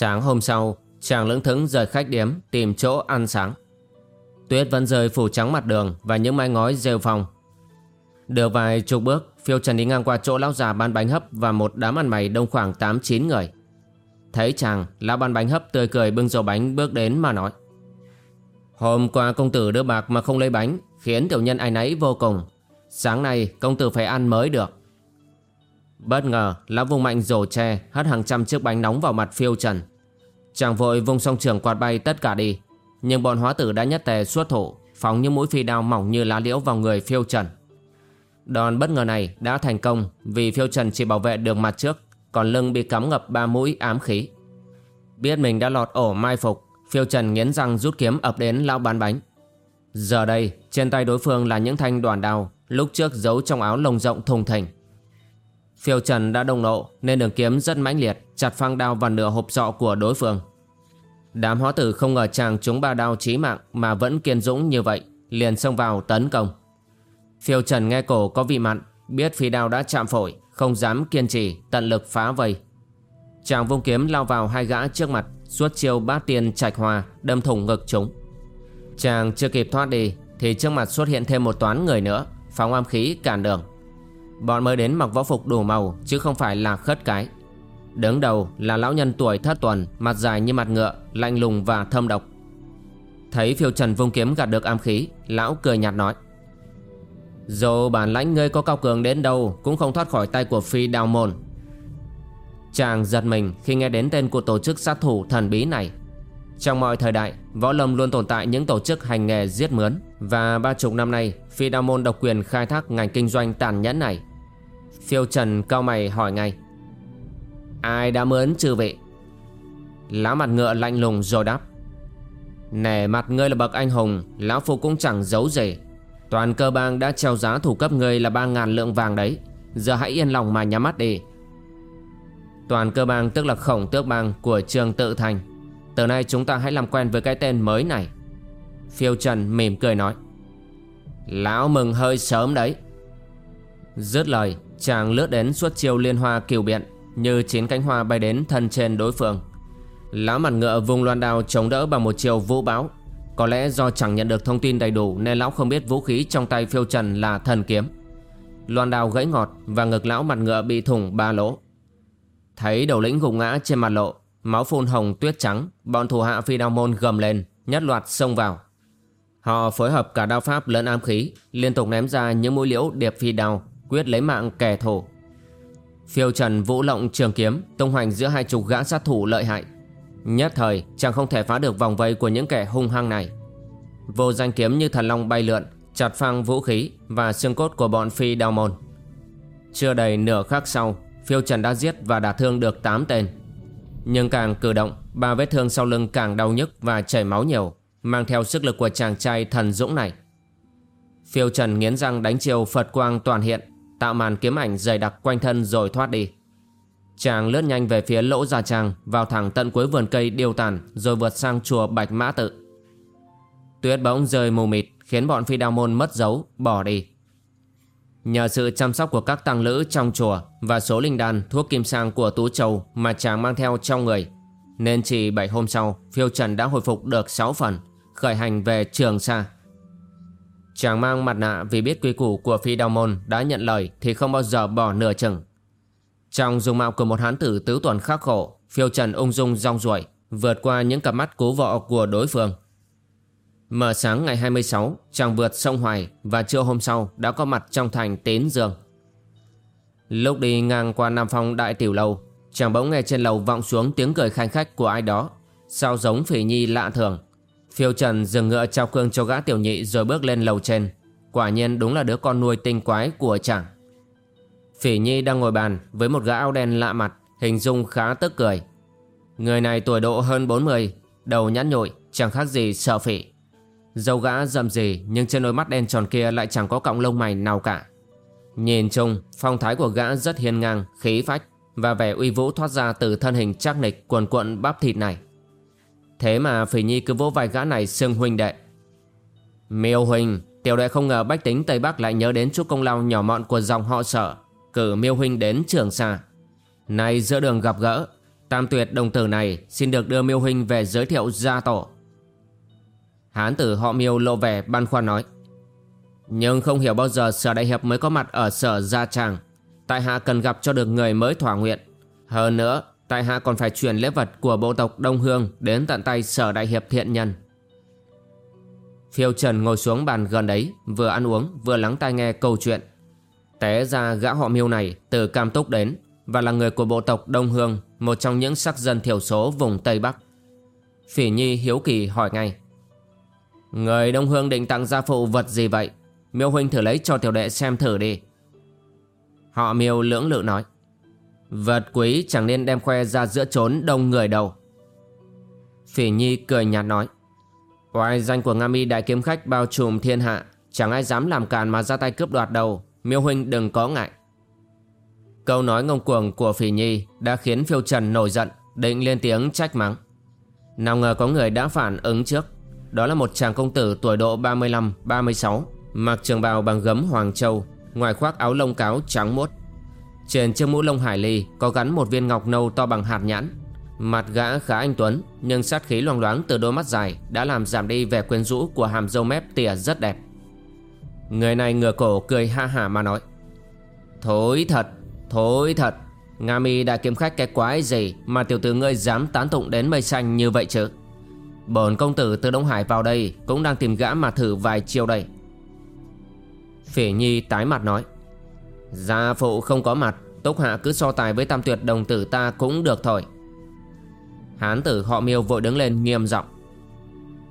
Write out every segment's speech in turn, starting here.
Sáng hôm sau, chàng lững thững rời khách điếm tìm chỗ ăn sáng. Tuyết vẫn rơi phủ trắng mặt đường và những mái ngói rêu phong. Được vài chục bước, phiêu trần đi ngang qua chỗ lão già bán bánh hấp và một đám ăn mày đông khoảng 8-9 người. Thấy chàng, lão bán bánh hấp tươi cười bưng dầu bánh bước đến mà nói. Hôm qua công tử đưa bạc mà không lấy bánh, khiến tiểu nhân ai nấy vô cùng. Sáng nay công tử phải ăn mới được. Bất ngờ, lão vung mạnh rổ tre hất hàng trăm chiếc bánh nóng vào mặt phiêu trần. Chàng vội vung song trường quạt bay tất cả đi. Nhưng bọn hóa tử đã nhất tề xuất thủ, phóng những mũi phi đao mỏng như lá liễu vào người phiêu trần. Đòn bất ngờ này đã thành công vì phiêu trần chỉ bảo vệ được mặt trước, còn lưng bị cắm ngập ba mũi ám khí. Biết mình đã lọt ổ mai phục, phiêu trần nghiến răng rút kiếm ập đến lão bán bánh. Giờ đây, trên tay đối phương là những thanh đoàn đao, lúc trước giấu trong áo lồng rộng thùng thình. Phiêu Trần đã đồng nộ nên đường kiếm rất mãnh liệt chặt phăng đao vào nửa hộp sọ của đối phương. Đám hóa tử không ngờ chàng trúng ba đao chí mạng mà vẫn kiên dũng như vậy, liền xông vào tấn công. Phiêu Trần nghe cổ có vị mặn, biết phi đao đã chạm phổi, không dám kiên trì, tận lực phá vây. Chàng vung kiếm lao vào hai gã trước mặt, suốt chiêu bát tiên trạch hòa, đâm thủng ngực chúng. Chàng chưa kịp thoát đi, thì trước mặt xuất hiện thêm một toán người nữa, phóng am khí cản đường. Bọn mới đến mặc võ phục đủ màu, chứ không phải là khất cái. Đứng đầu là lão nhân tuổi thất tuần, Mặt dài như mặt ngựa, Lạnh lùng và thâm độc. Thấy phiêu trần vung kiếm gạt được am khí, Lão cười nhạt nói. Dù bản lãnh ngươi có cao cường đến đâu, Cũng không thoát khỏi tay của phi đào môn. Chàng giật mình khi nghe đến tên của tổ chức sát thủ thần bí này. Trong mọi thời đại, Võ lâm luôn tồn tại những tổ chức hành nghề giết mướn, Và ba chục năm nay, Phi đào môn độc quyền khai thác ngành kinh doanh tàn nhẫn này. Phiêu Trần cao mày hỏi ngay. Ai đã mướn chư vị? Lão mặt ngựa lạnh lùng rồi đáp. Nể mặt ngươi là bậc anh hùng, Lão Phu cũng chẳng giấu gì. Toàn cơ bang đã treo giá thủ cấp ngươi là ba ngàn lượng vàng đấy. Giờ hãy yên lòng mà nhắm mắt đi. Toàn cơ bang tức là khổng tước bang của trường tự thành. Từ nay chúng ta hãy làm quen với cái tên mới này. Phiêu Trần mỉm cười nói. Lão mừng hơi sớm đấy. Dứt lời Chàng lướt đến suốt chiêu liên hoa kiều biện, Như chín cánh hoa bay đến thân trên đối phương. Lão mặt ngựa vùng loan đao chống đỡ bằng một chiều vũ báo Có lẽ do chẳng nhận được thông tin đầy đủ Nên lão không biết vũ khí trong tay phiêu trần là thần kiếm. Loan đao gãy ngọt Và ngực lão mặt ngựa bị thủng ba lỗ. Thấy đầu lĩnh gục ngã trên mặt lộ, Máu phun hồng tuyết trắng, Bọn thủ hạ phi đao môn gầm lên, Nhất loạt xông vào. Họ phối hợp cả đao pháp lẫn ám khí, Liên tục ném ra những mũi liễu điệp phi đao quyết lấy mạng kẻ thù. Phiêu trần vũ lộng trường kiếm tung hoành giữa hai chục gã sát thủ lợi hại. Nhất thời chàng không thể phá được vòng vây của những kẻ hung hăng này. Vô danh kiếm như thần long bay lượn, chặt phăng vũ khí và xương cốt của bọn phi đao môn. Chưa đầy nửa khắc sau, phiêu trần đã giết và đả thương được 8 tên. Nhưng càng cử động, ba vết thương sau lưng càng đau nhức và chảy máu nhiều, mang theo sức lực của chàng trai thần dũng này. Phiêu trần nghiến răng đánh chiều Phật quang toàn hiện Tạo màn kiếm ảnh dày đặc quanh thân rồi thoát đi. Chàng lướt nhanh về phía lỗ già chàng, Vào thẳng tận cuối vườn cây điêu tàn, Rồi vượt sang chùa Bạch Mã Tự. Tuyết bỗng rơi mù mịt, Khiến bọn phi đao môn mất dấu, Bỏ đi. Nhờ sự chăm sóc của các tăng lữ trong chùa Và số linh đan thuốc kim sang của Tú Châu Mà chàng mang theo trong người, Nên chỉ 7 hôm sau, Phiêu Trần đã hồi phục được 6 phần, Khởi hành về Trường Sa. Chàng mang mặt nạ vì biết quy củ của phi đao môn đã nhận lời thì không bao giờ bỏ nửa chừng. Trong dung mạo của một hán tử tứ tuần khắc khổ, phiêu trần ung dung rong ruổi, vượt qua những cặp mắt cố vọ của đối phương. Mở sáng ngày 26, chàng vượt sông Hoài và trưa hôm sau đã có mặt trong thành Tín Dương. Lúc đi ngang qua Nam Phong Đại Tiểu Lâu, chàng bỗng nghe trên lầu vọng xuống tiếng cười khanh khách của ai đó. Sao giống phỉ nhi lạ thường Phiêu trần dừng ngựa trao cương cho gã tiểu nhị Rồi bước lên lầu trên. Quả nhiên đúng là đứa con nuôi tinh quái của chàng. Phỉ nhi đang ngồi bàn Với một gã áo đen lạ mặt, Hình dung khá tức cười. Người này tuổi độ hơn 40 Đầu nhẵn nhụi, chẳng khác gì sợ phỉ. Dâu gã dầm gì Nhưng trên đôi mắt đen tròn kia lại chẳng có cọng lông mày nào cả. Nhìn chung, Phong thái của gã rất hiên ngang, Khí phách Và vẻ uy vũ thoát ra từ thân hình chắc nịch cuồn cuộn bắp thịt này. Thế mà Phỉ Nhi cứ vỗ vai gã này, xưng huynh đệ. Miêu huynh Tiểu đệ không ngờ bách tính Tây Bắc lại nhớ đến chút công lao nhỏ mọn của dòng họ sở, Cử miêu huynh đến trường xa. Nay giữa đường gặp gỡ, Tam tuyệt đồng tử này xin được đưa miêu huynh về giới thiệu gia tổ. Hán tử họ miêu lộ vẻ băn khoăn nói, Nhưng không hiểu bao giờ sở đại hiệp mới có mặt ở sở gia tràng, Tại hạ cần gặp cho được người mới thỏa nguyện. Hơn nữa Tại hạ còn phải truyền lễ vật của bộ tộc Đông Hương Đến tận tay sở đại hiệp thiện nhân. Phiêu Trần ngồi xuống bàn gần đấy, Vừa ăn uống, vừa lắng tai nghe câu chuyện. Té ra gã họ miêu này từ Cam Túc đến Và là người của bộ tộc Đông Hương, Một trong những sắc dân thiểu số vùng Tây Bắc. Phỉ Nhi hiếu kỳ hỏi ngay, Người Đông Hương định tặng gia phụ vật gì vậy? Miêu huynh thử lấy cho tiểu đệ xem thử đi. Họ miêu lưỡng lự nói Vật quý chẳng nên đem khoe ra giữa chốn đông người đâu. Phỉ Nhi cười nhạt nói, Oai danh của Nga mi đại kiếm khách bao trùm thiên hạ, Chẳng ai dám làm càn mà ra tay cướp đoạt đâu, Miêu huynh đừng có ngại. Câu nói ngông cuồng của Phỉ Nhi Đã khiến phiêu trần nổi giận, Định lên tiếng trách mắng. Nào ngờ có người đã phản ứng trước. Đó là một chàng công tử tuổi độ 35-36 Mặc trường bào bằng gấm Hoàng Châu, Ngoài khoác áo lông cáo trắng muốt. Trên chiếc mũ lông hải ly Có gắn một viên ngọc nâu to bằng hạt nhãn. Mặt gã khá anh tuấn, Nhưng sát khí loang loáng từ đôi mắt dài Đã làm giảm đi vẻ quyến rũ của hàm dâu mép tỉa rất đẹp. Người này ngửa cổ cười ha hả mà nói, Thối thật Thối thật, Nga mi đã kiếm khách cái quái gì Mà tiểu tử ngươi dám tán tụng đến mây xanh như vậy chứ? Bổn công tử từ Đông Hải vào đây Cũng đang tìm gã mà thử vài chiêu đây. Phỉ Nhi tái mặt nói Gia phụ không có mặt, Túc hạ cứ so tài với tam tuyệt, đồng tử ta cũng được thôi. Hán tử họ miêu vội đứng lên nghiêm giọng.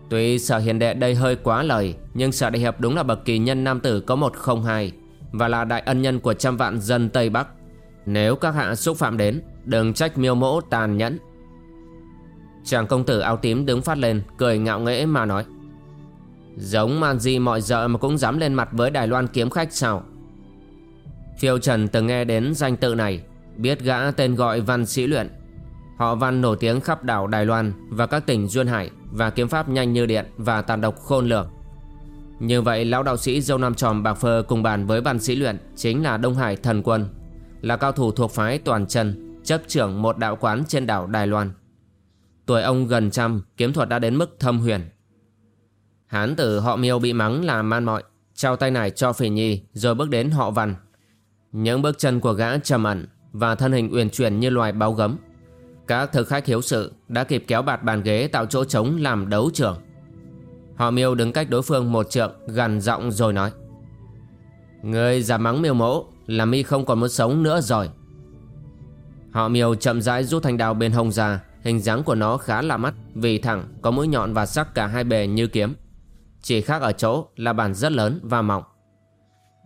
Tuy sở hiền đệ đây hơi quá lời, Nhưng sở đại hiệp đúng là bậc kỳ nhân nam tử có một không hai, Và là đại ân nhân của trăm vạn dân Tây Bắc. Nếu các hạ xúc phạm đến, Đừng trách miêu mỗ tàn nhẫn. Chàng công tử áo tím đứng phát lên, Cười ngạo nghễ mà nói. Giống man di mọi giờ mà cũng dám lên mặt với Đài Loan kiếm khách sao? Phiêu Trần từng nghe đến danh tự này, Biết gã tên gọi Văn Sĩ Luyện. Họ Văn nổi tiếng khắp đảo Đài Loan Và các tỉnh Duyên Hải Và kiếm pháp nhanh như điện Và tàn độc khôn lường. Như vậy, lão đạo sĩ dâu Nam tròm bạc phơ Cùng bàn với Văn Sĩ Luyện Chính là Đông Hải Thần Quân, Là cao thủ thuộc phái toàn chân Chấp trưởng một đạo quán trên đảo Đài Loan. Tuổi ông gần trăm, Kiếm thuật đã đến mức thâm huyền. Hán tử họ miêu bị mắng là man mọi, Trao tay này cho phỉ nhi, Rồi bước đến họ văn. Những bước chân của gã trầm ẩn Và thân hình uyển chuyển như loài báo gấm. Các thực khách hiếu sự Đã kịp kéo bạt bàn ghế tạo chỗ trống làm đấu trường. Họ miêu đứng cách đối phương một trượng Gần giọng rồi nói, Người giả mắng miêu mẫu Là mi không còn muốn sống nữa rồi. Họ miêu chậm rãi rút thanh đào bên hông ra, Hình dáng của nó khá lạ mắt, Vì thẳng, có mũi nhọn và sắc cả hai bề như kiếm. Chỉ khác ở chỗ là bản rất lớn và mỏng.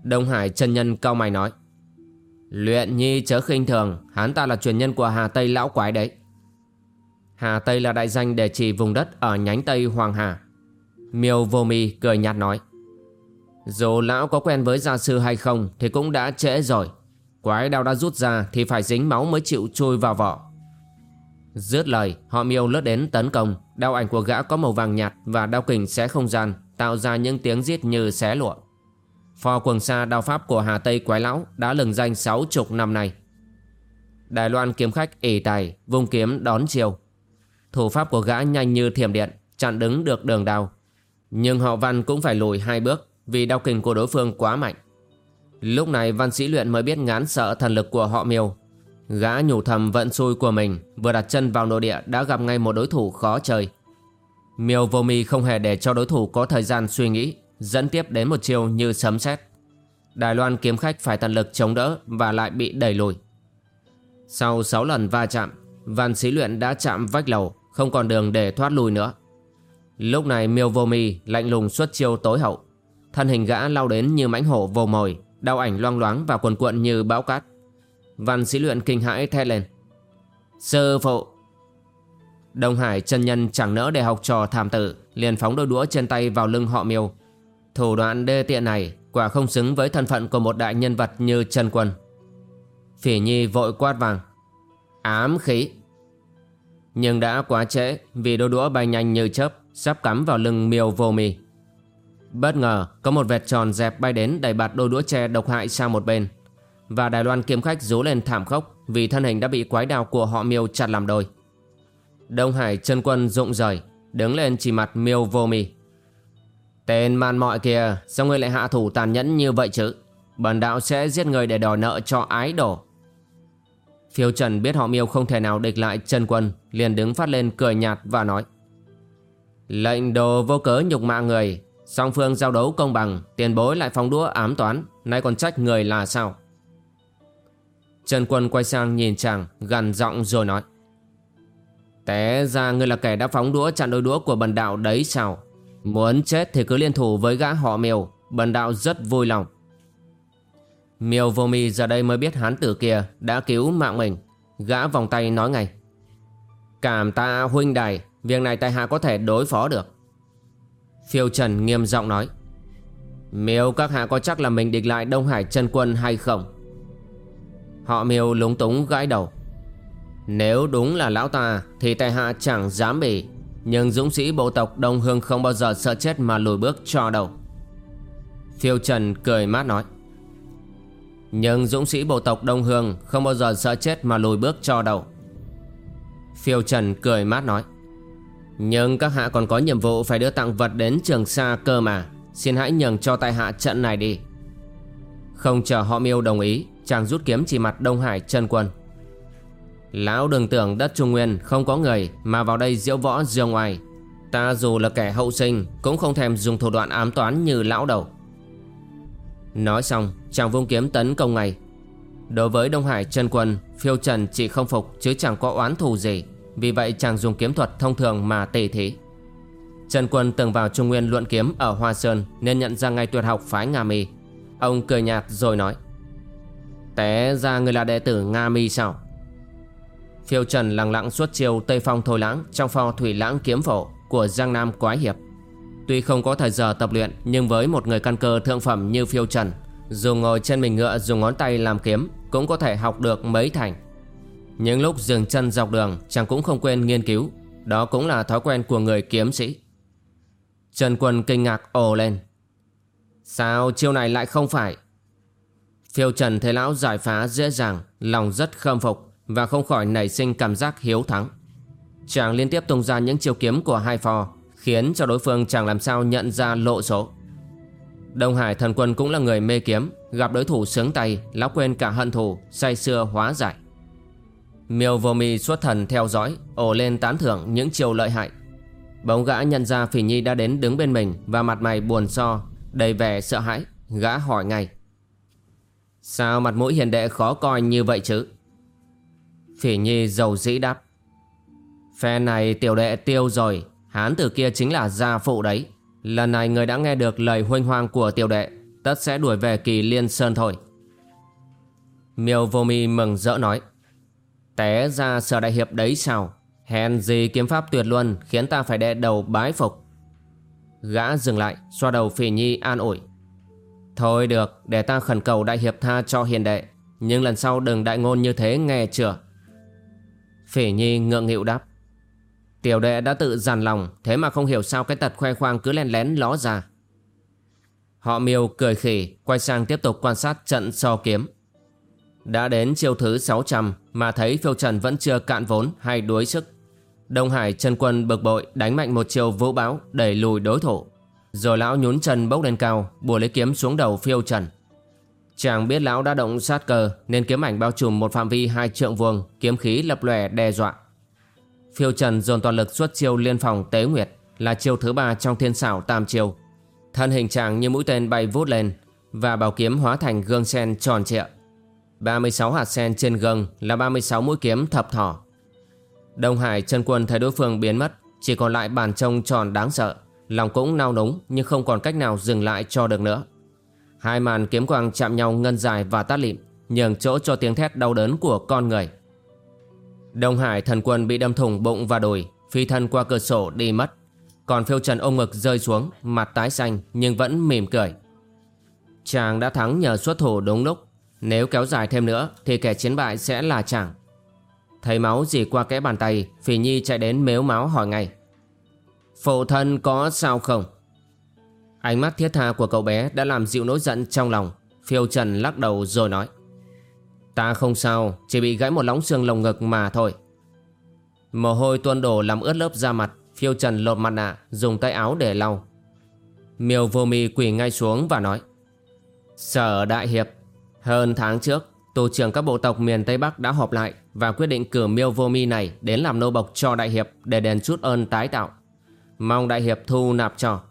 Đông Hải chân nhân cao mày nói Luyện nhi chớ khinh thường, Hắn ta là truyền nhân của Hà Tây lão quái đấy. Hà Tây là đại danh để chỉ vùng đất ở nhánh Tây Hoàng Hà. Miêu vô mi cười nhạt nói, Dù lão có quen với gia sư hay không Thì cũng đã trễ rồi. Quái đao đã rút ra Thì phải dính máu mới chịu chui vào vỏ. Dứt lời, họ miêu lướt đến tấn công. Đao ảnh của gã có màu vàng nhạt Và đao kình xé không gian, Tạo ra những tiếng giết như xé lụa. Phò quần xa đao pháp của Hà Tây Quái Lão Đã lừng danh sáu chục năm nay. Đài Loan kiếm khách ỉ tài, Vung kiếm đón chiều. Thủ pháp của gã nhanh như thiểm điện, Chặn đứng được đường đao. Nhưng họ văn cũng phải lùi hai bước Vì đao kình của đối phương quá mạnh. Lúc này văn sĩ luyện mới biết ngán sợ thần lực của họ miêu. Gã nhủ thầm vận xui của mình, Vừa đặt chân vào nội địa đã gặp ngay một đối thủ khó chơi. Miêu vô mi không hề để cho đối thủ có thời gian suy nghĩ. Dẫn tiếp đến một chiêu như sấm sét Đài Loan kiếm khách phải tận lực chống đỡ Và lại bị đẩy lùi Sau 6 lần va chạm Văn sĩ luyện đã chạm vách lầu không còn đường để thoát lui nữa. Lúc này miêu vô mi lạnh lùng xuất chiêu tối hậu. Thân hình gã lao đến như mãnh hổ vồ mồi, đau ảnh loang loáng và cuồn cuộn như bão cát. Văn sĩ luyện kinh hãi thét lên. Sư phụ! Đông Hải chân nhân chẳng nỡ để học trò thảm tử, liền phóng đôi đũa trên tay vào lưng họ miêu. Thủ đoạn đê tiện này quả không xứng với thân phận của một đại nhân vật như Trần Quân. Phỉ Nhi vội quát vàng. Ám khí! Nhưng đã quá trễ vì đôi đũa bay nhanh như chớp sắp cắm vào lưng miêu vô mì. Bất ngờ có một vệt tròn dẹp bay đến đẩy bạt đôi đũa tre độc hại sang một bên. Và Đài Loan kiếm khách rú lên thảm khốc vì thân hình đã bị quái đào của họ miêu chặt làm đôi. Đông Hải chân quân rụng rời, đứng lên chỉ mặt miêu vô mì. Tên man mọi kia, sao ngươi lại hạ thủ tàn nhẫn như vậy chứ? Bần đạo sẽ giết người để đòi nợ cho ái đổ. Phiêu Trần biết họ miêu không thể nào địch lại Trần quân, liền đứng phát lên cười nhạt và nói. Lệnh đồ vô cớ nhục mạ người, song phương giao đấu công bằng, tiền bối lại phóng đũa ám toán, nay còn trách người là sao? Trần quân quay sang nhìn chàng, gần giọng rồi nói. Té ra ngươi là kẻ đã phóng đũa chặn đôi đũa của bần đạo đấy sao? Muốn chết thì cứ liên thủ với gã họ miêu, bần đạo rất vui lòng. Miêu vô mi giờ đây mới biết hán tử kia đã cứu mạng mình. Gã vòng tay nói ngay. Cảm ta huynh đài, việc này tại hạ có thể đối phó được. Phiêu Trần nghiêm giọng nói. Miêu các hạ có chắc là mình địch lại Đông Hải chân quân hay không? Họ miêu lúng túng gãi đầu. Nếu đúng là lão ta thì tại hạ chẳng dám bỉ. Nhưng dũng sĩ bộ tộc Đông Hương không bao giờ sợ chết mà lùi bước cho đầu. Phiêu Trần cười mát nói. Nhưng dũng sĩ bộ tộc Đông Hương không bao giờ sợ chết mà lùi bước cho đầu. Phiêu Trần cười mát nói. Nhưng các hạ còn có nhiệm vụ phải đưa tặng vật đến trường xa cơ mà. Xin hãy nhường cho tại hạ trận này đi. Không chờ họ miêu đồng ý, chàng rút kiếm chỉ mặt Đông Hải chân quân. Lão đừng tưởng đất Trung Nguyên không có người mà vào đây diễu võ diêu ngoài. Ta dù là kẻ hậu sinh cũng không thèm dùng thủ đoạn ám toán như lão đầu. Nói xong, chàng vung kiếm tấn công ngay. Đối với Đông Hải chân quân, phiêu trần chỉ không phục chứ chẳng có oán thù gì. Vì vậy chàng dùng kiếm thuật thông thường mà tỉ thí. Trần Quân từng vào Trung Nguyên luận kiếm ở Hoa Sơn nên nhận ra ngay tuyệt học phái Nga Mi. Ông cười nhạt rồi nói Té ra người là đệ tử Nga Mi sao? Phiêu Trần lặng lặng xuất chiêu Tây Phong Thôi Lãng trong pho Thủy Lãng Kiếm Phổ của Giang Nam Quái Hiệp. Tuy không có thời giờ tập luyện nhưng với một người căn cơ thượng phẩm như Phiêu Trần, dù ngồi trên mình ngựa dùng ngón tay làm kiếm cũng có thể học được mấy thành. Những lúc dừng chân dọc đường chàng cũng không quên nghiên cứu, đó cũng là thói quen của người kiếm sĩ. Trần Quân kinh ngạc ồ lên. Sao chiêu này lại không phải? Phiêu Trần thấy lão giải phá dễ dàng, lòng rất khâm phục và không khỏi nảy sinh cảm giác hiếu thắng. Chàng liên tiếp tung ra những chiêu kiếm của hai phò, khiến cho đối phương chẳng làm sao nhận ra lộ số. Đông Hải thần quân cũng là người mê kiếm, gặp đối thủ sướng tay, lão quên cả hận thù, say xưa hóa giải. Miêu vô mi xuất thần theo dõi, ổ lên tán thưởng những chiều lợi hại. Bóng gã nhận ra Phỉ Nhi đã đến đứng bên mình và mặt mày buồn so, đầy vẻ sợ hãi, gã hỏi ngay. Sao mặt mũi hiền đệ khó coi như vậy chứ? Phỉ Nhi giàu dĩ đáp. Phe này tiểu đệ tiêu rồi, hán tử kia chính là gia phụ đấy. Lần này người đã nghe được lời huynh hoang của tiểu đệ, tất sẽ đuổi về kỳ liên sơn thôi. Miêu vô mi mừng rỡ nói. Té ra sở đại hiệp đấy sao? Hèn gì kiếm pháp tuyệt luân khiến ta phải đệ đầu bái phục. Gã dừng lại, xoa đầu phỉ nhi an ủi. Thôi được, để ta khẩn cầu đại hiệp tha cho hiền đệ. Nhưng lần sau đừng đại ngôn như thế nghe chưa? Phỉ nhi ngượng nghịu đáp. Tiểu đệ đã tự dằn lòng, thế mà không hiểu sao cái tật khoe khoang cứ len lén ló ra. Họ miêu cười khỉ, quay sang tiếp tục quan sát trận so kiếm. Đã đến chiêu thứ 600 mà thấy phiêu trần vẫn chưa cạn vốn hay đuối sức. Đông Hải chân quân bực bội đánh mạnh một chiêu vũ báo đẩy lùi đối thủ. Rồi lão nhún chân bốc lên cao, bùa lấy kiếm xuống đầu phiêu trần. Chàng biết lão đã động sát cơ nên kiếm ảnh bao trùm một phạm vi hai trượng vuông, kiếm khí lập lòe đe dọa. Phiêu trần dồn toàn lực xuất chiêu liên phòng tế nguyệt là chiêu thứ ba trong thiên xảo tam chiêu. Thân hình chàng như mũi tên bay vút lên và bảo kiếm hóa thành gương sen tròn trịa 36 hạt sen trên gương là 36 mũi kiếm thập thỏ. Đông Hải chân quân thấy đối phương biến mất Chỉ còn lại bàn trông tròn đáng sợ Lòng cũng nao núng nhưng không còn cách nào dừng lại cho được nữa Hai màn kiếm quang chạm nhau ngân dài và tát lịm, Nhường chỗ cho tiếng thét đau đớn của con người. Đông Hải thần quân bị đâm thủng bụng và đùi, Phi thân qua cửa sổ đi mất. Còn phiêu trần ôm ngực rơi xuống, Mặt tái xanh nhưng vẫn mỉm cười. Chàng đã thắng nhờ xuất thủ đúng lúc. Nếu kéo dài thêm nữa Thì kẻ chiến bại sẽ là chàng. Thấy máu dì qua kẽ bàn tay Phỉ Nhi chạy đến mếu máu hỏi ngay. Phụ thân có sao không? Ánh mắt thiết tha của cậu bé Đã làm dịu nỗi giận trong lòng. Phiêu Trần lắc đầu rồi nói, Ta không sao, Chỉ bị gãy một lóng xương lồng ngực mà thôi. Mồ hôi tuôn đổ làm ướt lớp da mặt, Phiêu Trần lột mặt nạ, Dùng tay áo để lau. Miêu vô mi quỳ ngay xuống và nói, Sở Đại Hiệp, Hơn tháng trước Tổ trưởng các bộ tộc miền Tây Bắc đã họp lại Và quyết định cử Miêu Vô Mi này Đến làm nô bộc cho Đại Hiệp Để đền chút ơn tái tạo. Mong Đại Hiệp thu nạp cho.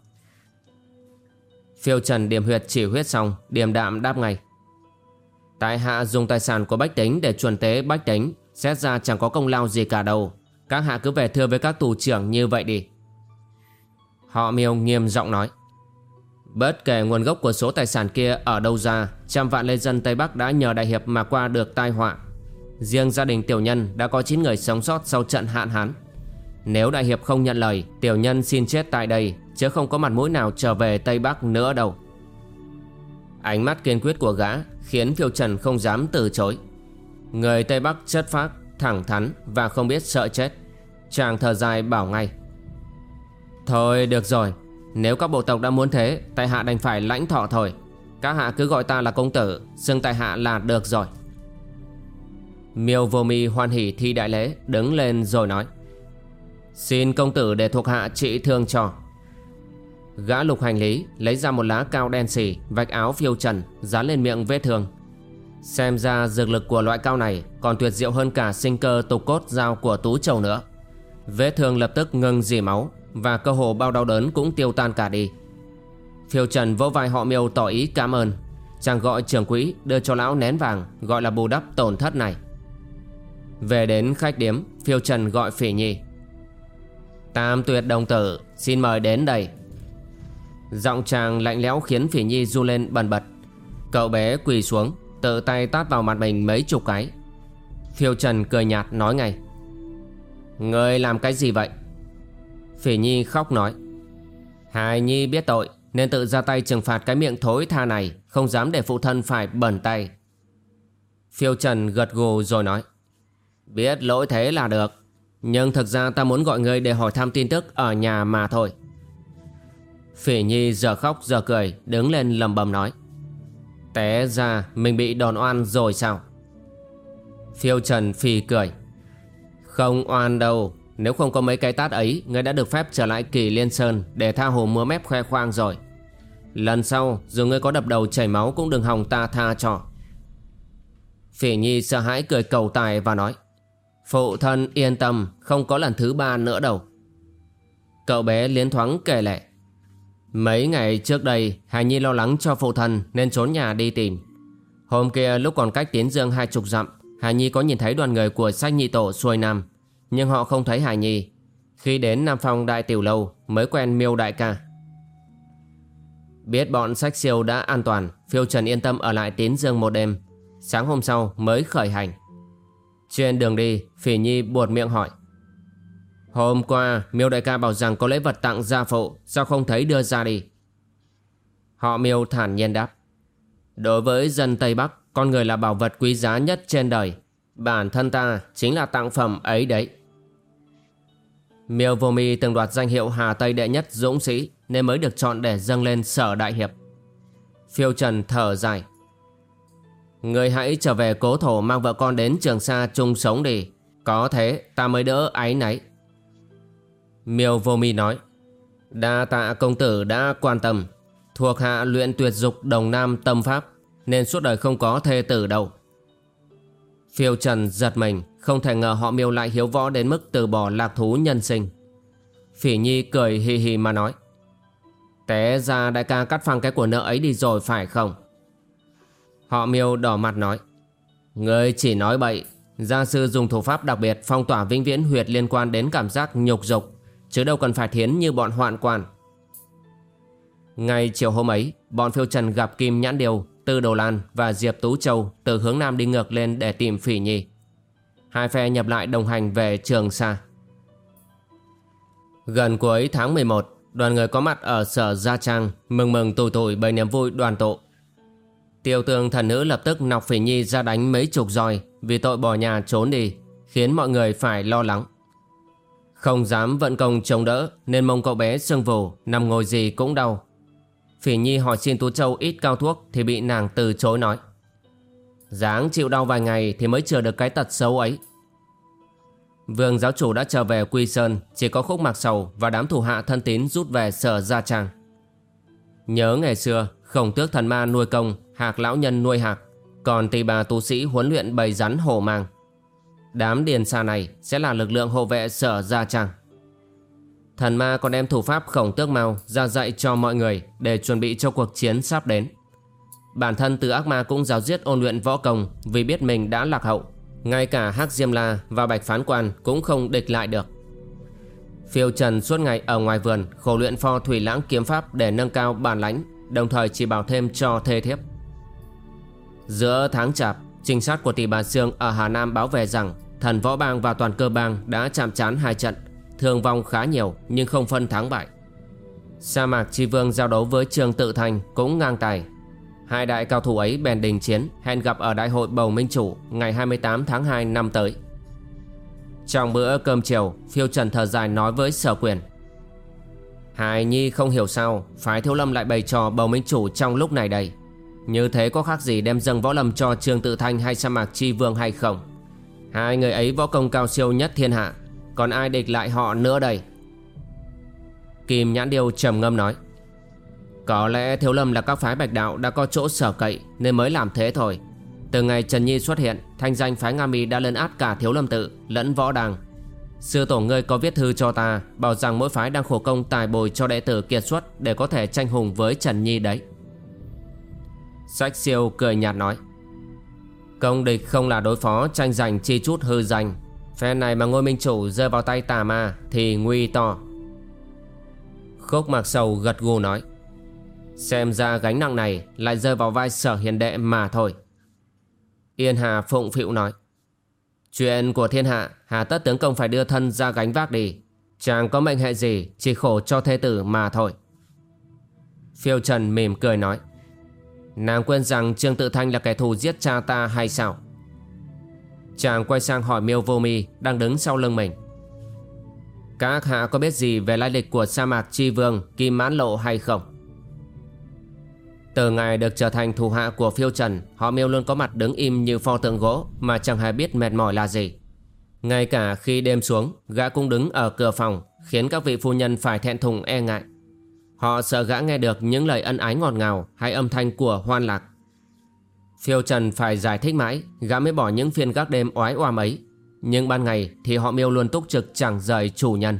Phiêu Trần điểm huyệt chỉ huyết xong, Điềm đạm đáp ngay. Tại hạ dùng tài sản của bách tính Để chuẩn tế bách tính, Xét ra chẳng có công lao gì cả đâu. Các hạ cứ về thưa với các tù trưởng như vậy đi. Họ miêu nghiêm giọng nói. Bất kể nguồn gốc của số tài sản kia ở đâu ra, Trăm vạn lê dân Tây Bắc đã nhờ đại hiệp mà qua được tai họa. Riêng gia đình tiểu nhân đã có 9 người sống sót sau trận hạn hán. Nếu đại hiệp không nhận lời, Tiểu nhân xin chết tại đây, Chứ không có mặt mũi nào trở về Tây Bắc nữa đâu. Ánh mắt kiên quyết của gã Khiến phiêu trần không dám từ chối. Người Tây Bắc chất phác, Thẳng thắn và không biết sợ chết. Chàng thở dài bảo ngay. Thôi được rồi, nếu các bộ tộc đã muốn thế, Tại hạ đành phải lãnh thọ thôi. Các hạ cứ gọi ta là công tử, Xưng tại hạ là được rồi. Miêu vô mi hoan hỉ thi đại lễ, Đứng lên rồi nói. Xin công tử để thuộc hạ trị thương cho. Gã lục hành lý Lấy ra một lá cao đen xì, Vạch áo phiêu trần, Dán lên miệng vết thương. Xem ra dược lực của loại cao này Còn tuyệt diệu hơn cả sinh cơ tục cốt dao của tú trầu nữa. Vết thương lập tức ngừng dì máu và cơ hồ bao đau đớn cũng tiêu tan cả đi. Phiêu Trần vỗ vai họ miêu tỏ ý cảm ơn. Chàng gọi trưởng quỹ đưa cho lão nén vàng, Gọi là bù đắp tổn thất này. Về đến khách điếm, Phiêu Trần gọi Phỉ Nhi Tam tuyệt đồng tử, Xin mời đến đây. Giọng chàng lạnh lẽo khiến Phỉ Nhi du lên bần bật. Cậu bé quỳ xuống, Tự tay tát vào mặt mình mấy chục cái. Phiêu Trần cười nhạt nói ngay. Người làm cái gì vậy? Phỉ Nhi khóc nói. Hài Nhi biết tội, Nên tự ra tay trừng phạt cái miệng thối tha này, Không dám để phụ thân phải bẩn tay. Phiêu Trần gật gù rồi nói. Biết lỗi thế là được nhưng thực ra ta muốn gọi người để hỏi thăm tin tức Ở nhà mà thôi. Phỉ Nhi giờ khóc giờ cười, Đứng lên lầm bầm nói. Té ra, mình bị đòn oan rồi sao? Phiêu Trần phì cười. Không oan đâu, nếu không có mấy cái tát ấy Ngươi đã được phép trở lại kỳ liên sơn Để tha hồ múa mép khoe khoang rồi. Lần sau, dù ngươi có đập đầu chảy máu Cũng đừng hòng ta tha cho. Phỉ nhi sợ hãi cười cầu tài và nói. Phụ thân yên tâm, Không có lần thứ ba nữa đâu. Cậu bé liến thoáng kể lệ Mấy ngày trước đây Hải Nhi lo lắng cho phụ thân Nên trốn nhà đi tìm. Hôm kia lúc còn cách tiến dương hai chục dặm Hải Nhi có nhìn thấy đoàn người của sách nhị tổ xuôi nam. Nhưng họ không thấy Hải Nhi. Khi đến Nam Phong Đại Tiểu Lâu, Mới quen miêu đại ca. Biết bọn sách siêu đã an toàn, Phiêu Trần yên tâm ở lại tiến Dương một đêm. Sáng hôm sau mới khởi hành. Trên đường đi, Phỉ Nhi buột miệng hỏi. Hôm qua, miêu đại ca bảo rằng có lễ vật tặng gia phụ, Sao không thấy đưa ra đi? Họ miêu thản nhiên đáp. Đối với dân Tây Bắc, Con người là bảo vật quý giá nhất trên đời. Bản thân ta chính là tặng phẩm ấy đấy. Miêu Vô Mi từng đoạt danh hiệu Hà Tây đệ nhất dũng sĩ, nên mới được chọn để dâng lên sở đại hiệp. Phiêu Trần thở dài. Người hãy trở về cố thổ mang vợ con đến trường sa chung sống đi. Có thế, ta mới đỡ áy náy. Miêu Vô Mi nói. Đa tạ công tử đã quan tâm. Thuộc hạ luyện tuyệt dục đồng nam tâm pháp, nên suốt đời không có thê tử đâu. Phiêu Trần giật mình, Không thể ngờ họ miêu lại hiếu võ đến mức từ bỏ lạc thú nhân sinh Phỉ Nhi cười hì hì mà nói Té ra đại ca cắt phăng cái của nợ ấy đi rồi phải không Họ miêu đỏ mặt nói người chỉ nói bậy Gia sư dùng thủ pháp đặc biệt phong tỏa vĩnh viễn huyệt liên quan đến cảm giác nhục dục, chứ đâu cần phải thiến như bọn hoạn quan. ngày chiều hôm ấy, bọn phiêu trần gặp Kim Nhãn Điều, Tư Đồ Lan và Diệp Tú Châu từ hướng Nam đi ngược lên để tìm Phỉ Nhi. Hai phe nhập lại đồng hành về Trường Sa. Gần cuối tháng 11, đoàn người có mặt ở sở Gia Trang, mừng mừng tủi tủi bởi niềm vui đoàn tụ. Tiêu tường thần nữ lập tức nọc Phỉ Nhi ra đánh mấy chục roi vì tội bỏ nhà trốn đi, khiến mọi người phải lo lắng. Không dám vận công chống đỡ nên mông cậu bé sưng vù, nằm ngồi gì cũng đau. Phỉ Nhi hỏi xin Tú Châu ít cao thuốc thì bị nàng từ chối nói. Dáng chịu đau vài ngày thì mới chừa được cái tật xấu ấy. Vương giáo chủ đã trở về Quy Sơn Chỉ có khúc mạc sầu và đám thủ hạ thân tín rút về sở Gia Trang Nhớ ngày xưa Khổng tước thần ma nuôi công Hạc lão nhân nuôi hạc Còn tỳ bà tu sĩ huấn luyện bầy rắn hổ mang Đám điền xa này Sẽ là lực lượng hộ vệ sở Gia Trang Thần ma còn đem thủ pháp khổng tước mau ra dạy cho mọi người để chuẩn bị cho cuộc chiến sắp đến. Bản thân từ ác ma cũng giáo diết ôn luyện võ công vì biết mình đã lạc hậu. Ngay cả Hắc Diêm La và Bạch Phán Quan cũng không địch lại được. Phiêu Trần suốt ngày ở ngoài vườn khổ luyện pho thủy lãng kiếm pháp để nâng cao bản lãnh, đồng thời chỉ bảo thêm cho thê thiếp. Giữa tháng chạp, trinh sát của tỷ bà Sương ở Hà Nam báo về rằng thần võ bang và toàn cơ bang đã chạm trán hai trận, thương vong khá nhiều nhưng không phân thắng bại. Sa mạc Chi Vương giao đấu với Trương Tự Thành cũng ngang tài Hai đại cao thủ ấy bèn đình chiến hẹn gặp ở đại hội bầu minh chủ ngày 28 tháng 2 năm tới. Trong bữa cơm chiều, phiêu trần thở dài nói với sở quyền. Hài Nhi không hiểu sao, phái thiếu lâm lại bày trò bầu minh chủ trong lúc này đây. Như thế có khác gì đem dâng võ lâm cho Trương Tự Thanh hay sa mạc chi vương hay không? Hai người ấy võ công cao siêu nhất thiên hạ, còn ai địch lại họ nữa đây? Kim Nhãn Điêu trầm ngâm nói. Có lẽ Thiếu Lâm là các phái bạch đạo đã có chỗ sở cậy nên mới làm thế thôi. Từ ngày Trần Nhi xuất hiện, thanh danh phái Nga Mi đã lên át cả Thiếu Lâm tự lẫn võ đàng. Sư tổ ngươi có viết thư cho ta, bảo rằng mỗi phái đang khổ công tài bồi cho đệ tử kiệt xuất để có thể tranh hùng với Trần Nhi đấy. Sách siêu cười nhạt nói. Công địch không là đối phó tranh giành chi chút hư danh. Phe này mà ngôi minh chủ rơi vào tay tà ma thì nguy to. Khúc mạc sầu gật gù nói. Xem ra gánh nặng này lại rơi vào vai sở hiền đệ mà thôi. Yên Hà phụng phịu nói. Chuyện của thiên hạ, hà tất tướng công phải đưa thân ra gánh vác đi. Chàng có mệnh hệ gì, chỉ khổ cho thế tử mà thôi. Phiêu Trần mỉm cười nói. Nàng quên rằng Trương Tự Thanh là kẻ thù giết cha ta hay sao? Chàng quay sang hỏi miêu vô mi đang đứng sau lưng mình. Các hạ có biết gì về lai lịch của sa mạc chi vương Kim Mãn Lộ hay không? Từ ngày được trở thành thủ hạ của phiêu trần, Họ miêu luôn có mặt đứng im như pho tượng gỗ Mà chẳng hề biết mệt mỏi là gì. Ngay cả khi đêm xuống, Gã cũng đứng ở cửa phòng, Khiến các vị phu nhân phải thẹn thùng e ngại. Họ sợ gã nghe được những lời ân ái ngọt ngào Hay âm thanh của hoan lạc. Phiêu trần phải giải thích mãi, Gã mới bỏ những phiên các đêm oái oăm ấy. Nhưng ban ngày thì họ miêu luôn túc trực chẳng rời chủ nhân.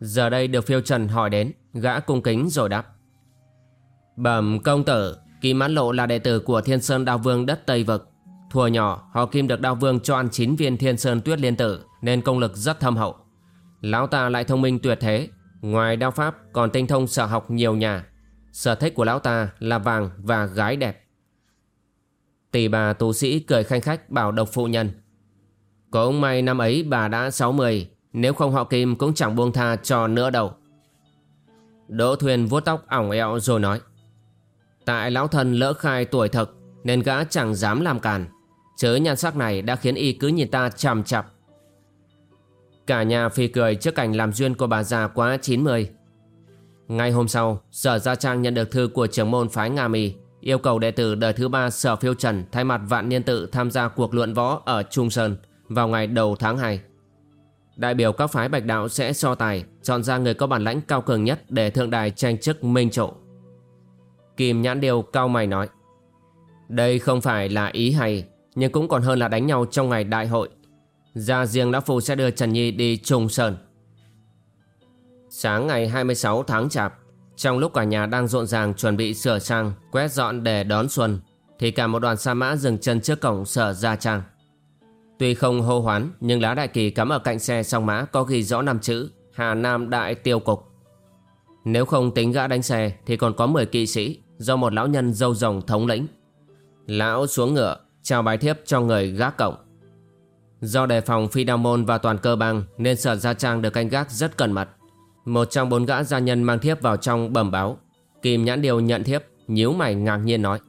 Giờ đây được phiêu trần hỏi đến, Gã cung kính rồi đáp. Bẩm công tử, Kim Mãn Lộ là đệ tử của Thiên Sơn Đao Vương đất Tây Vực. Thuở nhỏ, họ Kim được Đao Vương cho ăn 9 viên Thiên Sơn Tuyết Liên Tử nên công lực rất thâm hậu. Lão ta lại thông minh tuyệt thế, ngoài đao pháp còn tinh thông sở học nhiều nhà. Sở thích của lão ta là vàng và gái đẹp. Tỷ bà tu sĩ cười khanh khách bảo độc phụ nhân. Cũng may năm ấy bà đã 60, nếu không họ Kim cũng chẳng buông tha cho nữa đâu. Đỗ Thuyền vuốt tóc ỏng eo rồi nói. Tại lão thần lỡ khai tuổi thật, Nên gã chẳng dám làm càn. Chớ nhan sắc này đã khiến y cứ nhìn ta chằm chặp. Cả nhà phi cười trước cảnh làm duyên của bà già quá 90 Ngay hôm sau, Sở Gia Trang nhận được thư của trưởng môn phái Nga Mì, Yêu cầu đệ tử đời thứ ba Sở Phiêu Trần Thay mặt vạn niên tự tham gia cuộc luận võ ở Trung Sơn Vào ngày đầu tháng 2 Đại biểu các phái bạch đạo sẽ so tài, Chọn ra người có bản lãnh cao cường nhất Để thượng đài tranh chức minh trộ Kim nhãn điều cao mày nói. Đây không phải là ý hay, Nhưng cũng còn hơn là đánh nhau trong ngày đại hội. Ra riêng đã phụ sẽ đưa Trần Nhi đi trùng Sơn. Sáng ngày 26 tháng Chạp, Trong lúc cả nhà đang rộn ràng chuẩn bị sửa sang, Quét dọn để đón xuân, Thì cả một đoàn sa mã dừng chân trước cổng sở Gia Trang. Tuy không hô hoán, nhưng lá đại kỳ cắm ở cạnh xe song mã có ghi rõ năm chữ, Hà Nam Đại Tiêu Cục. Nếu không tính gã đánh xe, thì còn có 10 kỵ sĩ do một lão nhân dâu rồng thống lĩnh. Lão xuống ngựa, trao bài thiếp cho người gác cổng. Do đề phòng phi đao môn và toàn cơ bang nên sở gia trang được canh gác rất cẩn mật. Một trong bốn gã gia nhân mang thiếp vào trong bẩm báo. Kim nhãn điều nhận thiếp, nhíu mày ngạc nhiên nói.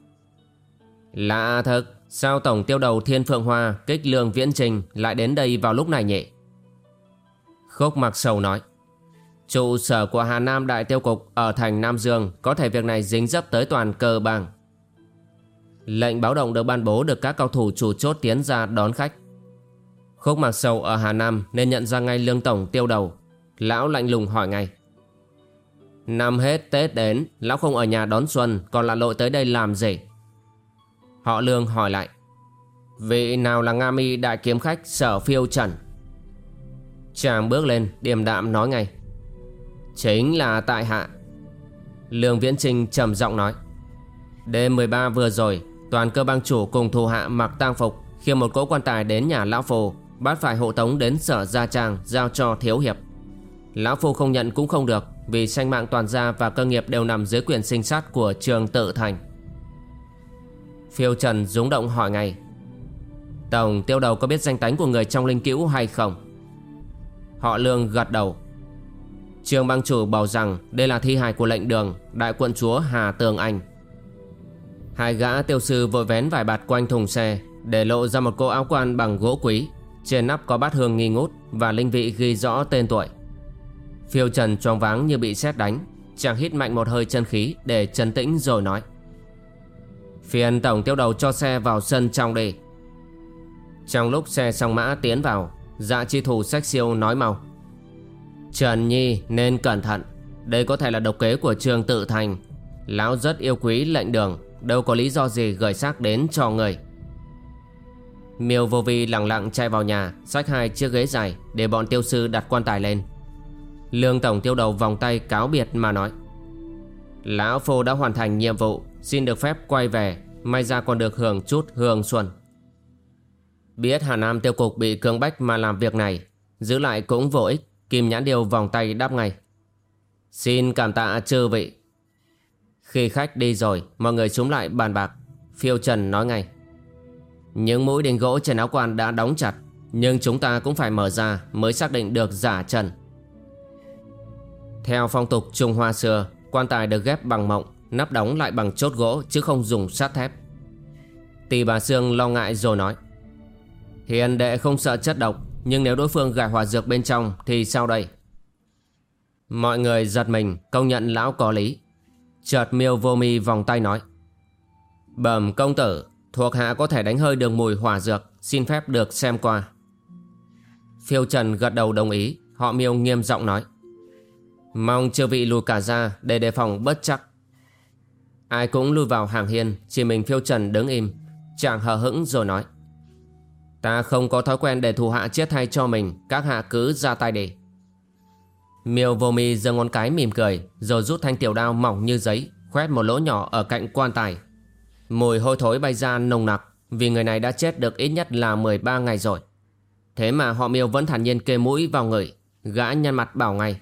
Lạ thật, sao tổng tiêu đầu Thiên Phượng Hoa kích lương viễn trình lại đến đây vào lúc này nhỉ? Khúc mặc sầu nói. Trụ sở của Hà Nam Đại Tiêu Cục ở thành Nam Dương có thể việc này dính dấp tới toàn cơ bang. Lệnh báo động được ban bố được các cao thủ chủ chốt tiến ra đón khách. Khúc mặc sầu ở Hà Nam nên nhận ra ngay lương tổng tiêu đầu. Lão lạnh lùng hỏi ngay. Năm hết Tết đến, lão không ở nhà đón xuân, còn lạ lội tới đây làm gì? Họ lương hỏi lại. Vị nào là Nga mi đại kiếm khách sở phiêu trần? Chàng bước lên, điềm đạm nói ngay. Chính là tại hạ. Lương Viễn Trinh trầm giọng nói. Đêm 13 vừa rồi, Toàn cơ bang chủ cùng thù hạ mặc tang phục Khi một cỗ quan tài đến nhà Lão Phu, Bắt phải hộ tống đến sở Gia Trang Giao cho Thiếu Hiệp. Lão Phu không nhận cũng không được Vì sanh mạng toàn gia và cơ nghiệp đều nằm dưới quyền sinh sát của trường tự thành. Phiêu Trần rúng động hỏi ngay. Tổng tiêu đầu có biết danh tánh của người trong linh cữu hay không? Họ lương gật đầu. Trương bang chủ bảo rằng đây là thi hài của lệnh đường, Đại quận chúa Hà Tường Anh. Hai gã tiêu sư vội vén vài bạt quanh thùng xe, Để lộ ra một cô áo quan bằng gỗ quý, Trên nắp có bát hương nghi ngút Và linh vị ghi rõ tên tuổi. Phiêu trần choáng váng như bị sét đánh, Chàng hít mạnh một hơi chân khí Để trấn tĩnh rồi nói. Phiền tổng tiêu đầu cho xe vào sân trong đi. Trong lúc xe song mã tiến vào Dạ chi thủ sách siêu nói mau. Trần Nhi nên cẩn thận. Đây có thể là độc kế của trường tự thành. Lão rất yêu quý lệnh đường, Đâu có lý do gì gửi xác đến cho người. Miêu vô vi lặng lặng chạy vào nhà, Xách hai chiếc ghế dài Để bọn tiêu sư đặt quan tài lên. Lương tổng tiêu đầu vòng tay cáo biệt mà nói, Lão Phu đã hoàn thành nhiệm vụ, Xin được phép quay về, May ra còn được hưởng chút hương xuân. Biết Hà Nam tiêu cục bị cương bách mà làm việc này, Giữ lại cũng vô ích. Kim Nhãn Điều vòng tay đáp ngay. Xin cảm tạ chư vị. Khi khách đi rồi, mọi người xuống lại bàn bạc. Phiêu Trần nói ngay. Những mũi đinh gỗ trên áo quan đã đóng chặt, nhưng chúng ta cũng phải mở ra mới xác định được giả trần. Theo phong tục Trung Hoa xưa, quan tài được ghép bằng mộng, nắp đóng lại bằng chốt gỗ chứ không dùng sắt thép. Tỷ bà Sương lo ngại rồi nói. Hiền đệ không sợ chất độc nhưng nếu đối phương gài hỏa dược bên trong Thì sao đây? Mọi người giật mình, công nhận lão có lý. Chợt miêu vô mi vòng tay nói. Bẩm công tử, Thuộc hạ có thể đánh hơi được mùi hỏa dược, Xin phép được xem qua. Phiêu Trần gật đầu đồng ý, Họ miêu nghiêm giọng nói. Mong chưa vị lùi cả ra Để đề phòng bất chắc. Ai cũng lui vào hàng hiên, Chỉ mình Phiêu Trần đứng im, Chàng hờ hững rồi nói. Ta không có thói quen để thù hạ chết thay cho mình, Các hạ cứ ra tay đi. Miêu vô mi giơ ngón cái mỉm cười, Rồi rút thanh tiểu đao mỏng như giấy, Khoét một lỗ nhỏ ở cạnh quan tài. Mùi hôi thối bay ra nồng nặc, Vì người này đã chết được ít nhất là 13 ngày rồi. Thế mà họ miêu vẫn thản nhiên kê mũi vào người, Gã nhăn mặt bảo ngay.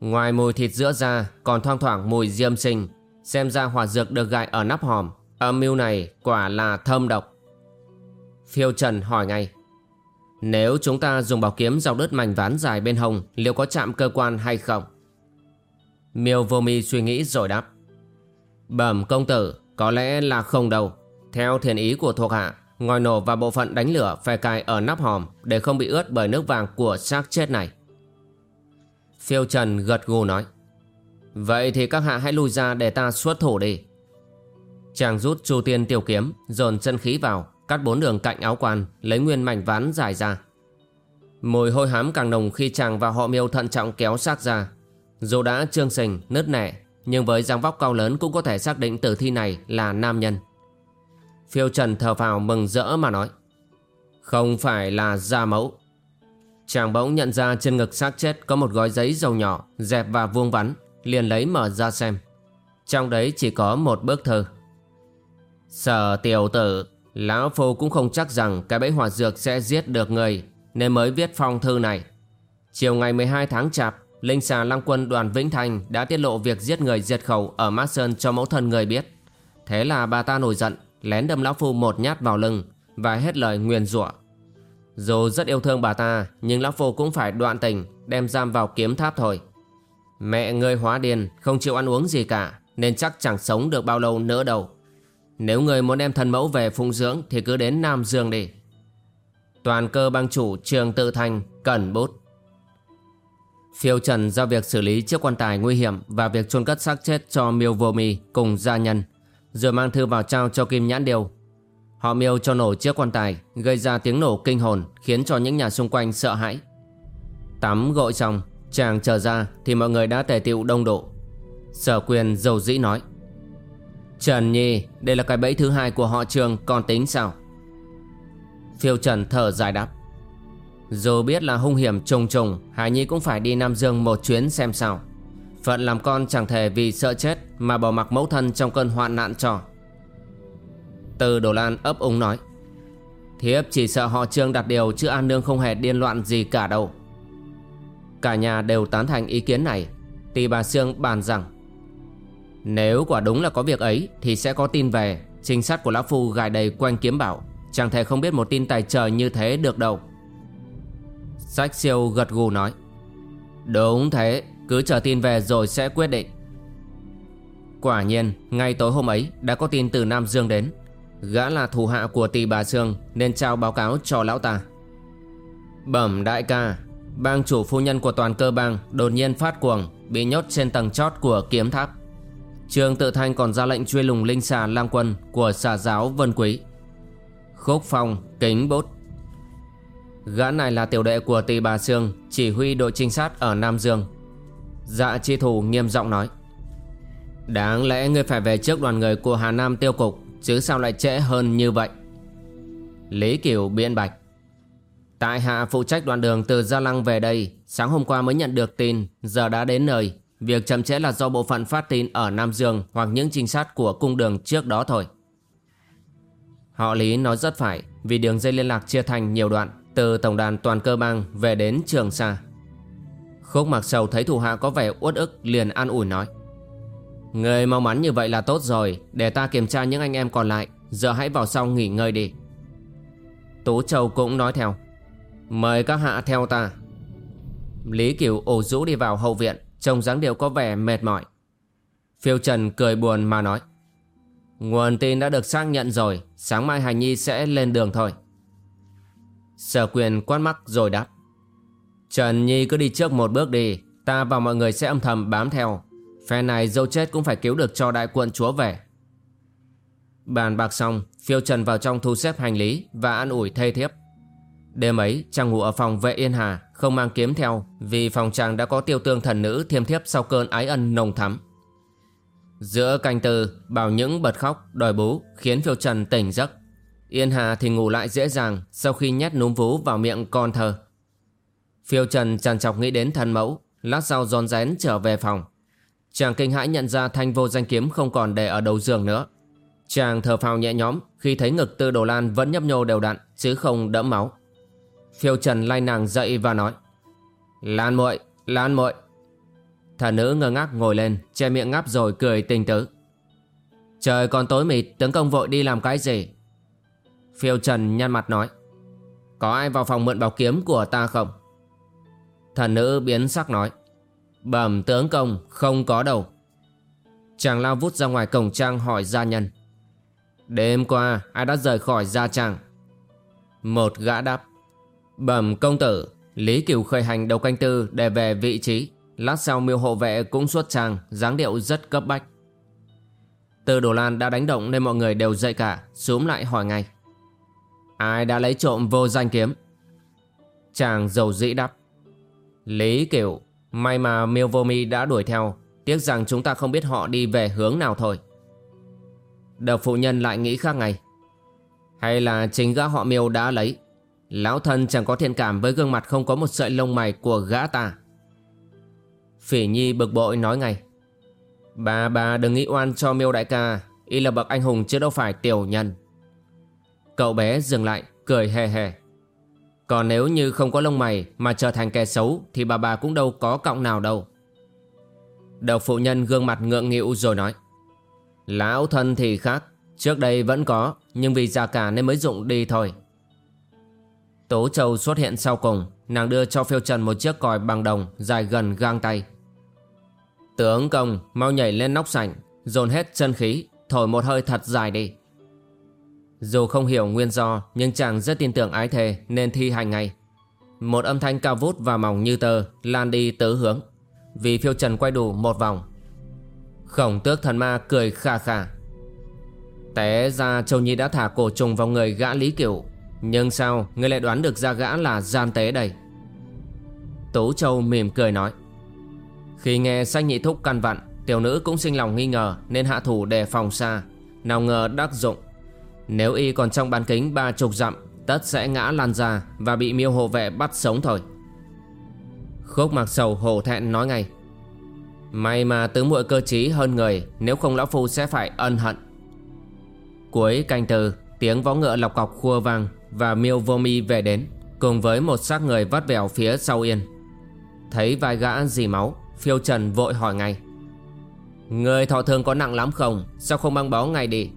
Ngoài mùi thịt giữa ra Còn thoang thoảng mùi diêm sinh. Xem ra hỏa dược được gài ở nắp hòm. Âm mưu này quả là thơm độc. Phiêu Trần hỏi ngay. Nếu chúng ta dùng bảo kiếm dọc đứt mảnh ván dài bên hông, Liệu có chạm cơ quan hay không? Miêu vô mi suy nghĩ rồi đáp. Bẩm công tử, Có lẽ là không đâu. Theo thiền ý của thuộc hạ, Ngòi nổ và bộ phận đánh lửa phải cài ở nắp hòm Để không bị ướt bởi nước vàng của xác chết này. Phiêu Trần gật gù nói. Vậy thì các hạ hãy lui ra để ta xuất thủ đi. Chàng rút chu tiên tiểu kiếm, Dồn chân khí vào Cắt bốn đường cạnh áo quan Lấy nguyên mảnh ván dài ra. Mùi hôi hám càng nồng khi chàng và họ miêu thận trọng kéo xác ra. Dù đã trương sình, nứt nẻ Nhưng với dáng vóc cao lớn cũng có thể xác định tử thi này là nam nhân. Phiêu Trần thở phào mừng rỡ mà nói Không phải là da mẫu. Chàng bỗng nhận ra trên ngực xác chết có một gói giấy dầu nhỏ Dẹp và vuông vắn Liền lấy mở ra xem. Trong đấy chỉ có một bức thư. Sở tiểu tử Lão Phu cũng không chắc rằng cái bẫy hỏa dược sẽ giết được người Nên mới viết phong thư này Chiều ngày 12 tháng chạp Linh xà Lăng quân đoàn Vĩnh Thành đã tiết lộ việc giết người diệt khẩu ở Mát Sơn cho mẫu thân người biết. Thế là bà ta nổi giận, lén đâm lão phu một nhát vào lưng và hết lời nguyền rủa. Dù rất yêu thương bà ta, nhưng lão phu cũng phải đoạn tình, đem giam vào kiếm tháp thôi. Mẹ người hóa điên, không chịu ăn uống gì cả, nên chắc chẳng sống được bao lâu nữa đâu. Nếu người muốn đem thần mẫu về phụng dưỡng thì cứ đến Nam Dương đi. Toàn cơ bang chủ trường tự thành, cẩn bút. Phiêu trần giao việc xử lý chiếc quan tài nguy hiểm và việc chôn cất xác chết cho miêu vô mi cùng gia nhân, rồi mang thư vào trao cho Kim Nhãn Điều. Họ miêu cho nổ chiếc quan tài, gây ra tiếng nổ kinh hồn khiến cho những nhà xung quanh sợ hãi. Tắm gội xong, chàng trở ra thì mọi người đã tề tiệu đông độ. Sở quyền dầu dĩ nói. Trần Nhi, đây là cái bẫy thứ hai của họ trường còn tính sao? Phiêu Trần thở dài đáp. Dù biết là hung hiểm trùng trùng Hải Nhi cũng phải đi Nam Dương một chuyến xem sao Phận làm con chẳng thể vì sợ chết Mà bỏ mặc mẫu thân trong cơn hoạn nạn cho Từ Đồ Lan ấp úng nói Thiếp chỉ sợ họ trương đặt điều Chứ An Nương không hề điên loạn gì cả đâu Cả nhà đều tán thành ý kiến này Tỳ bà Sương bàn rằng nếu quả đúng là có việc ấy, Thì sẽ có tin về. Trinh sát của Lão Phu gài đầy quanh kiếm bảo, Chẳng thể không biết một tin tài trời như thế được đâu. Sách siêu gật gù nói, Đúng thế, Cứ chờ tin về rồi sẽ quyết định. Quả nhiên, Ngay tối hôm ấy, đã có tin từ Nam Dương đến. Gã là thủ hạ của tỷ bà Sương, Nên trao báo cáo cho lão ta. Bẩm đại ca, Bang chủ phu nhân của toàn cơ bang Đột nhiên phát cuồng, Bị nhốt trên tầng chót của kiếm tháp. Trường tự thanh còn ra lệnh truy lùng linh xà lang quân Của xà giáo Vân Quý. Khúc phong, kính bút. Gã này là tiểu đệ của tỷ bà Sương, Chỉ huy đội trinh sát ở Nam Dương. Dạ chi thủ nghiêm giọng nói. Đáng lẽ ngươi phải về trước đoàn người của Hà Nam tiêu cục, Chứ sao lại trễ hơn như vậy? Lý Kiều biện bạch. Tại hạ phụ trách đoàn đường từ Gia Lăng về đây, Sáng hôm qua mới nhận được tin, Giờ đã đến nơi. Việc chậm trễ là do bộ phận phát tin ở Nam Dương Hoặc những trinh sát của cung đường trước đó thôi. Họ Lý nói rất phải, Vì đường dây liên lạc chia thành nhiều đoạn, từ tổng đàn toàn cơ bang về đến Trường Sa. Khúc mặc sầu thấy thủ hạ có vẻ uất ức liền an ủi nói, Người mau mắn như vậy là tốt rồi, Để ta kiểm tra những anh em còn lại, Giờ hãy vào sau nghỉ ngơi đi. Tú Châu cũng nói theo, Mời các hạ theo ta. Lý Kiều ổ rũ đi vào hậu viện. Trông dáng điệu có vẻ mệt mỏi. Phiêu Trần cười buồn mà nói, Nguồn tin đã được xác nhận rồi, Sáng mai Hành Nhi sẽ lên đường thôi. Sở quyền quát mắt rồi đáp, Trần Nhi cứ đi trước một bước đi, Ta và mọi người sẽ âm thầm bám theo. Phe này dâu chết cũng phải cứu được cho đại quận chúa về. Bàn bạc xong, Phiêu Trần vào trong thu xếp hành lý Và ăn ủi thê thiếp. Đêm ấy chàng ngủ ở phòng vệ Yên Hà Không mang kiếm theo Vì phòng chàng đã có tiêu tương thần nữ Thiêm thiếp sau cơn ái ân nồng thắm Giữa canh tư Bảo những bật khóc đòi bú Khiến Phiêu Trần tỉnh giấc Yên Hà thì ngủ lại dễ dàng sau khi nhét núm vú vào miệng con thơ. Phiêu Trần tràn chọc nghĩ đến thân mẫu, lát sau giòn rén trở về phòng. Chàng kinh hãi nhận ra thanh vô danh kiếm không còn để ở đầu giường nữa. Chàng thở phào nhẹ nhõm khi thấy ngực tư đồ lan vẫn nhấp nhô đều đặn chứ không đẫm máu. Phiêu Trần lay nàng dậy và nói Lan muội, Lan muội. Thần nữ ngơ ngác ngồi lên, che miệng ngáp rồi cười tình tứ. Trời còn tối mịt, tướng công vội đi làm cái gì? Phiêu Trần nhăn mặt nói Có ai vào phòng mượn bảo kiếm của ta không? Thần nữ biến sắc nói Bẩm tướng công không có đâu Chàng lao vút ra ngoài cổng trang hỏi gia nhân Đêm qua ai đã rời khỏi gia trang Một gã đáp Bẩm công tử Lý Kiều khởi hành đầu canh tư để về vị trí. Lát sau miêu hộ vệ cũng xuất tràng, dáng điệu rất cấp bách. Từ Đồ Lan đã đánh động nên mọi người đều dậy cả Xuống lại hỏi ngay. Ai đã lấy trộm vô danh kiếm? Chàng dầu dĩ đáp. Lý Cửu, May mà miêu vô mi đã đuổi theo Tiếc rằng chúng ta không biết họ đi về hướng nào thôi. Đợt phụ nhân lại nghĩ khác ngay. Hay là chính gã họ miêu đã lấy? Lão thân chẳng có thiện cảm với gương mặt không có một sợi lông mày của gã ta. Phỉ nhi bực bội nói ngay. Bà bà đừng nghĩ oan cho miêu đại ca, Y là bậc anh hùng chứ đâu phải tiểu nhân. Cậu bé dừng lại, cười hề hề. Còn nếu như không có lông mày Mà trở thành kẻ xấu, Thì bà bà cũng đâu có cọng nào đâu. Độc phụ nhân gương mặt ngượng nghịu rồi nói. Lão thân thì khác, Trước đây vẫn có, Nhưng vì già cả nên mới dụng đi thôi. Tố Châu xuất hiện sau cùng. Nàng đưa cho phiêu trần một chiếc còi bằng đồng Dài gần gang tay. Tướng công mau nhảy lên nóc sảnh Dồn hết chân khí Thổi một hơi thật dài đi. Dù không hiểu nguyên do Nhưng chàng rất tin tưởng ái thề Nên thi hành ngay. Một âm thanh cao vút và mỏng như tờ Lan đi tứ hướng. Vì phiêu trần quay đủ một vòng. Khổng tước thần ma cười khà khà, Té ra Châu Nhi đã thả cổ trùng vào người gã Lý Cửu. Nhưng sao ngươi lại đoán được ra gã là gian tế đây? Tú Châu mỉm cười nói, Khi nghe sách nhị thúc căn vặn, Tiểu nữ cũng sinh lòng nghi ngờ Nên hạ thủ đề phòng xa. Nào ngờ đắc dụng. Nếu y còn trong bán kính ba chục dặm, Tất sẽ ngã lan ra Và bị miêu hộ vệ bắt sống thôi. Khúc mặc sầu hổ thẹn nói ngay, May mà tứ muội cơ trí hơn người, Nếu không lão phu sẽ phải ân hận. Cuối canh từ, Tiếng vó ngựa lọc cọc khua vang. Và miêu vô mi về đến, Cùng với một xác người vắt vẻo phía sau yên. Thấy vai gã dì máu, Phiêu trần vội hỏi ngay. Người thọ thương có nặng lắm không? Sao không băng bó ngay đi?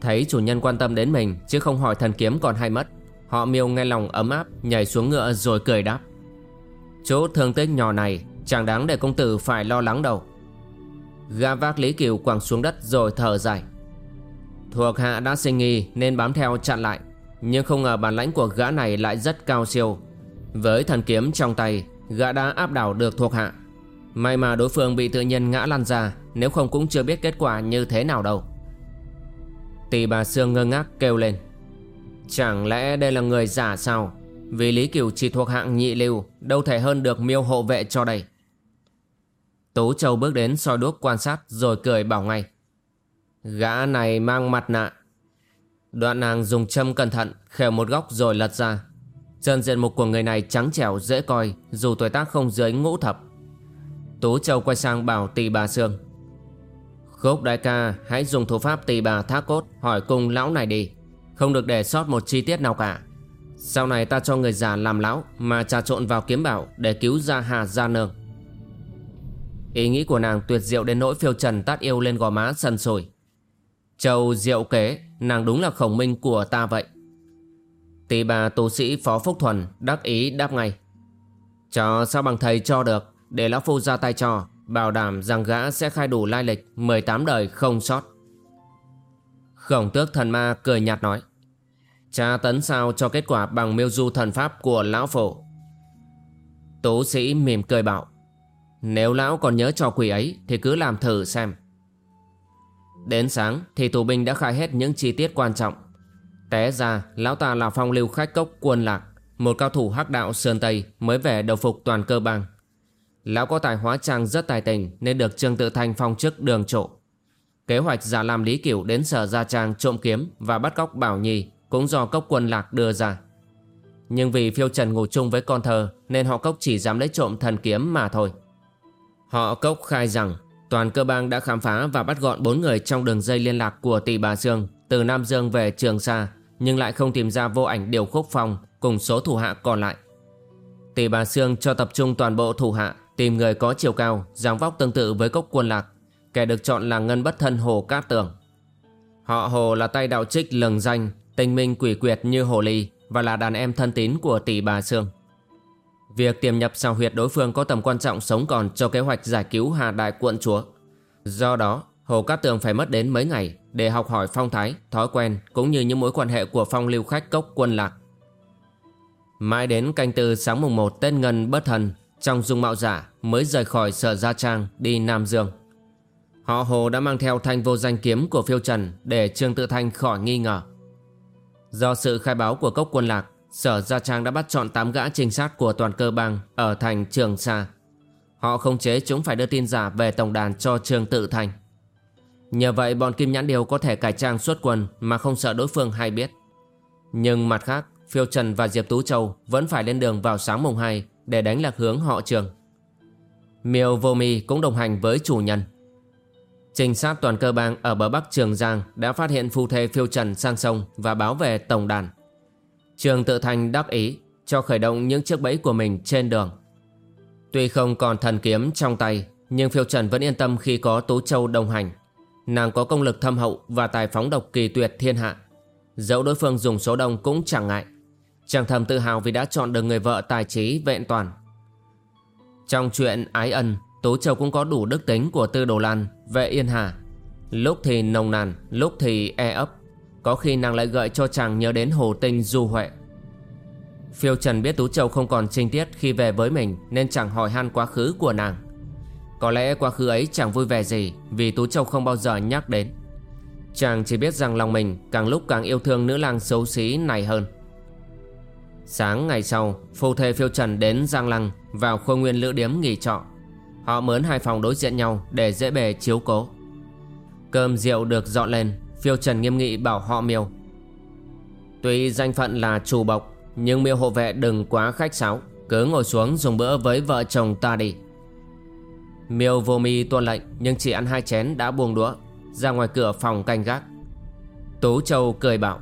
Thấy chủ nhân quan tâm đến mình, Chứ không hỏi thần kiếm còn hay mất, Họ miêu nghe lòng ấm áp, Nhảy xuống ngựa rồi cười đáp. Chỗ thương tích nhỏ này, Chẳng đáng để công tử phải lo lắng đâu. Gã vác Lý Kiều quẳng xuống đất rồi thở dài. Thuộc hạ đã sinh nghi nên bám theo chặn lại. Nhưng không ngờ bản lãnh của gã này lại rất cao siêu. Với thần kiếm trong tay, Gã đã áp đảo được thuộc hạ. May mà đối phương bị tự nhiên ngã lăn ra, Nếu không cũng chưa biết kết quả như thế nào đâu. Tỷ bà Sương ngơ ngác kêu lên. Chẳng lẽ đây là người giả sao? Vì Lý Kiều chỉ thuộc hạng nhị lưu, Đâu thể hơn được miêu hộ vệ cho đây. Tú Châu bước đến soi đuốc quan sát Rồi cười bảo ngay. Gã này mang mặt nạ Đoạn nàng dùng châm cẩn thận, Khều một góc rồi lật ra. Chân diện mục của người này trắng trẻo, dễ coi, Dù tuổi tác không dưới ngũ thập. Tú Châu quay sang bảo tỳ bà Sương. Khúc đại ca, hãy dùng thủ pháp tỳ bà thác cốt, Hỏi cùng lão này đi. Không được để sót một chi tiết nào cả. Sau này ta cho người già làm lão, Mà trà trộn vào kiếm bảo Để cứu ra Hà Gia Nương. Ý nghĩ của nàng tuyệt diệu đến nỗi phiêu trần tát yêu lên gò má sần sùi. Châu diệu kế, Nàng đúng là khổng minh của ta vậy. Tỷ bà tu sĩ Phó Phúc Thuần Đắc ý đáp ngay. Cho sao bằng thầy cho được, Để Lão Phu ra tay cho, Bảo đảm rằng gã sẽ khai đủ lai lịch 18 đời không sót. Khổng tước thần ma cười nhạt nói, Cha tấn sao cho kết quả bằng miêu du thần pháp của Lão Phổ Tú sĩ mỉm cười bảo, Nếu Lão còn nhớ trò quỷ ấy Thì cứ làm thử xem. Đến sáng thì tù binh đã khai hết những chi tiết quan trọng. Té ra, lão ta là phong lưu khách cốc quân lạc, Một cao thủ hắc đạo Sơn Tây mới về đầu phục toàn cơ bang. Lão có tài hóa trang rất tài tình Nên được Trương Tự Thanh phong chức đường trộ Kế hoạch giả làm Lý Cửu đến sở Gia Trang trộm kiếm Và bắt cóc Bảo Nhi Cũng do cốc quân lạc đưa ra. Nhưng vì phiêu trần ngủ chung với con thơ Nên họ cốc chỉ dám lấy trộm thần kiếm mà thôi. Họ cốc khai rằng Toàn cơ bang đã khám phá và bắt gọn bốn người trong đường dây liên lạc của tỷ bà Sương từ Nam Dương về Trường Sa nhưng lại không tìm ra vô ảnh điều khúc phong cùng số thủ hạ còn lại. Tỷ bà Sương cho tập trung toàn bộ thủ hạ tìm người có chiều cao, dáng vóc tương tự với cốc quân lạc. Kẻ được chọn là ngân bất thân Hồ Cát Tường. Họ Hồ là tay đạo trích lừng danh, tinh minh quỷ quyệt như Hồ Ly và là đàn em thân tín của tỷ bà Sương. Việc tiềm nhập sao huyệt đối phương có tầm quan trọng sống còn cho kế hoạch giải cứu Hà Đại quận chúa. Do đó, Hồ Cát Tường phải mất đến mấy ngày để học hỏi phong thái, thói quen cũng như những mối quan hệ của phong lưu khách cốc quân lạc. Mãi đến canh tư sáng mùng 1 Tết Ngân bất thần trong dung mạo giả mới rời khỏi sở Gia Trang đi Nam Dương. Họ Hồ đã mang theo thanh vô danh kiếm của phiêu trần để Trương Tự Thanh khỏi nghi ngờ. Do sự khai báo của cốc quân lạc Sở Gia Trang đã bắt chọn 8 gã trinh sát của toàn cơ bang ở thành Trường Sa. Họ không chế chúng phải đưa tin giả về tổng đàn cho Trương Tự Thành. Nhờ vậy bọn Kim Nhãn Điều có thể cải trang xuất quân mà không sợ đối phương hay biết. Nhưng mặt khác, Phiêu Trần và Diệp Tú Châu vẫn phải lên đường vào sáng mùng 2 để đánh lạc hướng họ trường. Miêu Vô Mi cũng đồng hành với chủ nhân. Trinh sát toàn cơ bang ở bờ bắc Trường Giang đã phát hiện phu thê phiêu trần sang sông và báo về tổng đàn. Trường tự thành đắc ý cho khởi động những chiếc bẫy của mình trên đường. Tuy không còn thần kiếm trong tay, nhưng phiêu trần vẫn yên tâm khi có Tú Châu đồng hành. Nàng có công lực thâm hậu và tài phóng độc kỳ tuyệt thiên hạ. Dẫu đối phương dùng số đông cũng chẳng ngại. Chàng thầm tự hào vì đã chọn được người vợ tài trí vẹn toàn. Trong chuyện ái ân, Tú Châu cũng có đủ đức tính của Tư Đồ Lan, vệ Yên Hà. Lúc thì nồng nàn, lúc thì e ấp. Có khi nàng lại gợi cho chàng nhớ đến hồ tinh du huệ. Phiêu Trần biết Tú Châu không còn trinh tiết khi về với mình nên chẳng hỏi han quá khứ của nàng. Có lẽ quá khứ ấy chẳng vui vẻ gì vì Tú Châu không bao giờ nhắc đến. Chàng chỉ biết rằng lòng mình càng lúc càng yêu thương nữ lang xấu xí này hơn. Sáng ngày sau, phu thê phiêu trần đến Giang Lăng vào khôi nguyên lữ điếm nghỉ trọ. Họ mướn hai phòng đối diện nhau để dễ bề chiếu cố. Cơm rượu được dọn lên, phiêu trần nghiêm nghị bảo họ miêu. Tuy danh phận là chủ bộc, nhưng miêu hộ vệ đừng quá khách sáo, cứ ngồi xuống dùng bữa với vợ chồng ta đi. Miêu vô mi tuân lệnh nhưng chỉ ăn hai chén đã buông đũa, ra ngoài cửa phòng canh gác. Tú Châu cười bảo.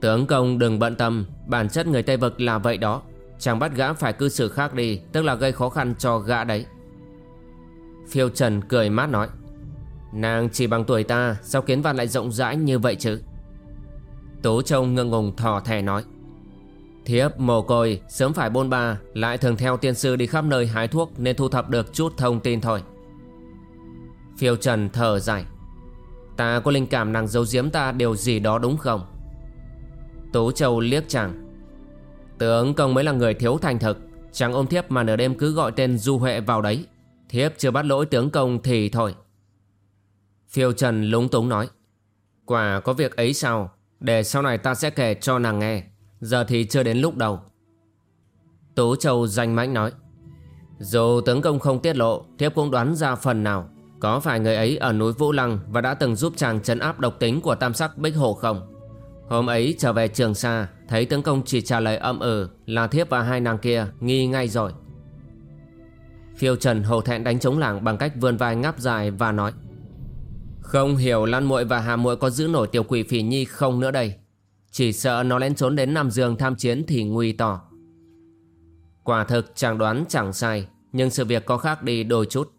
Tướng công đừng bận tâm Bản chất người Tây Vực là vậy đó Chẳng bắt gã phải cư xử khác đi Tức là gây khó khăn cho gã đấy Phiêu Trần cười mát nói Nàng chỉ bằng tuổi ta, Sao kiến văn lại rộng rãi như vậy chứ? Tố Châu ngưng ngùng thò thẻ nói. Thiếp, mồ côi, Sớm phải bôn ba, Lại thường theo tiên sư đi khắp nơi hái thuốc Nên thu thập được chút thông tin thôi. Phiêu Trần thở dài. Ta có linh cảm nàng giấu giếm ta điều gì đó đúng không? Tố Châu liếc chàng. Tướng công mới là người thiếu thành thực, Chẳng ôm thiếp mà nửa đêm cứ gọi tên Du Huệ vào đấy. Thiếp chưa bắt lỗi tướng công thì thôi. Phiêu Trần lúng túng nói. Quả có việc ấy sao? Để sau này ta sẽ kể cho nàng nghe. Giờ thì chưa đến lúc đầu Tú Châu danh mãnh nói. Dù tướng công không tiết lộ, Thiếp cũng đoán ra phần nào. Có phải người ấy ở núi Vũ Lăng Và đã từng giúp chàng trấn áp độc tính của tam sắc Bích Hồ không? Hôm ấy trở về trường xa, Thấy tướng công chỉ trả lời âm ừ Là thiếp và hai nàng kia nghi ngay rồi. Phiêu Trần hổ thẹn đánh chống làng Bằng cách vươn vai ngáp dài và nói. Không hiểu Lan muội và Hà muội có giữ nổi tiểu quỷ phỉ nhi không nữa đây. Chỉ sợ nó lén trốn đến Nam Dương tham chiến thì nguy tỏ Quả thực chàng đoán chẳng sai, Nhưng sự việc có khác đi đôi chút.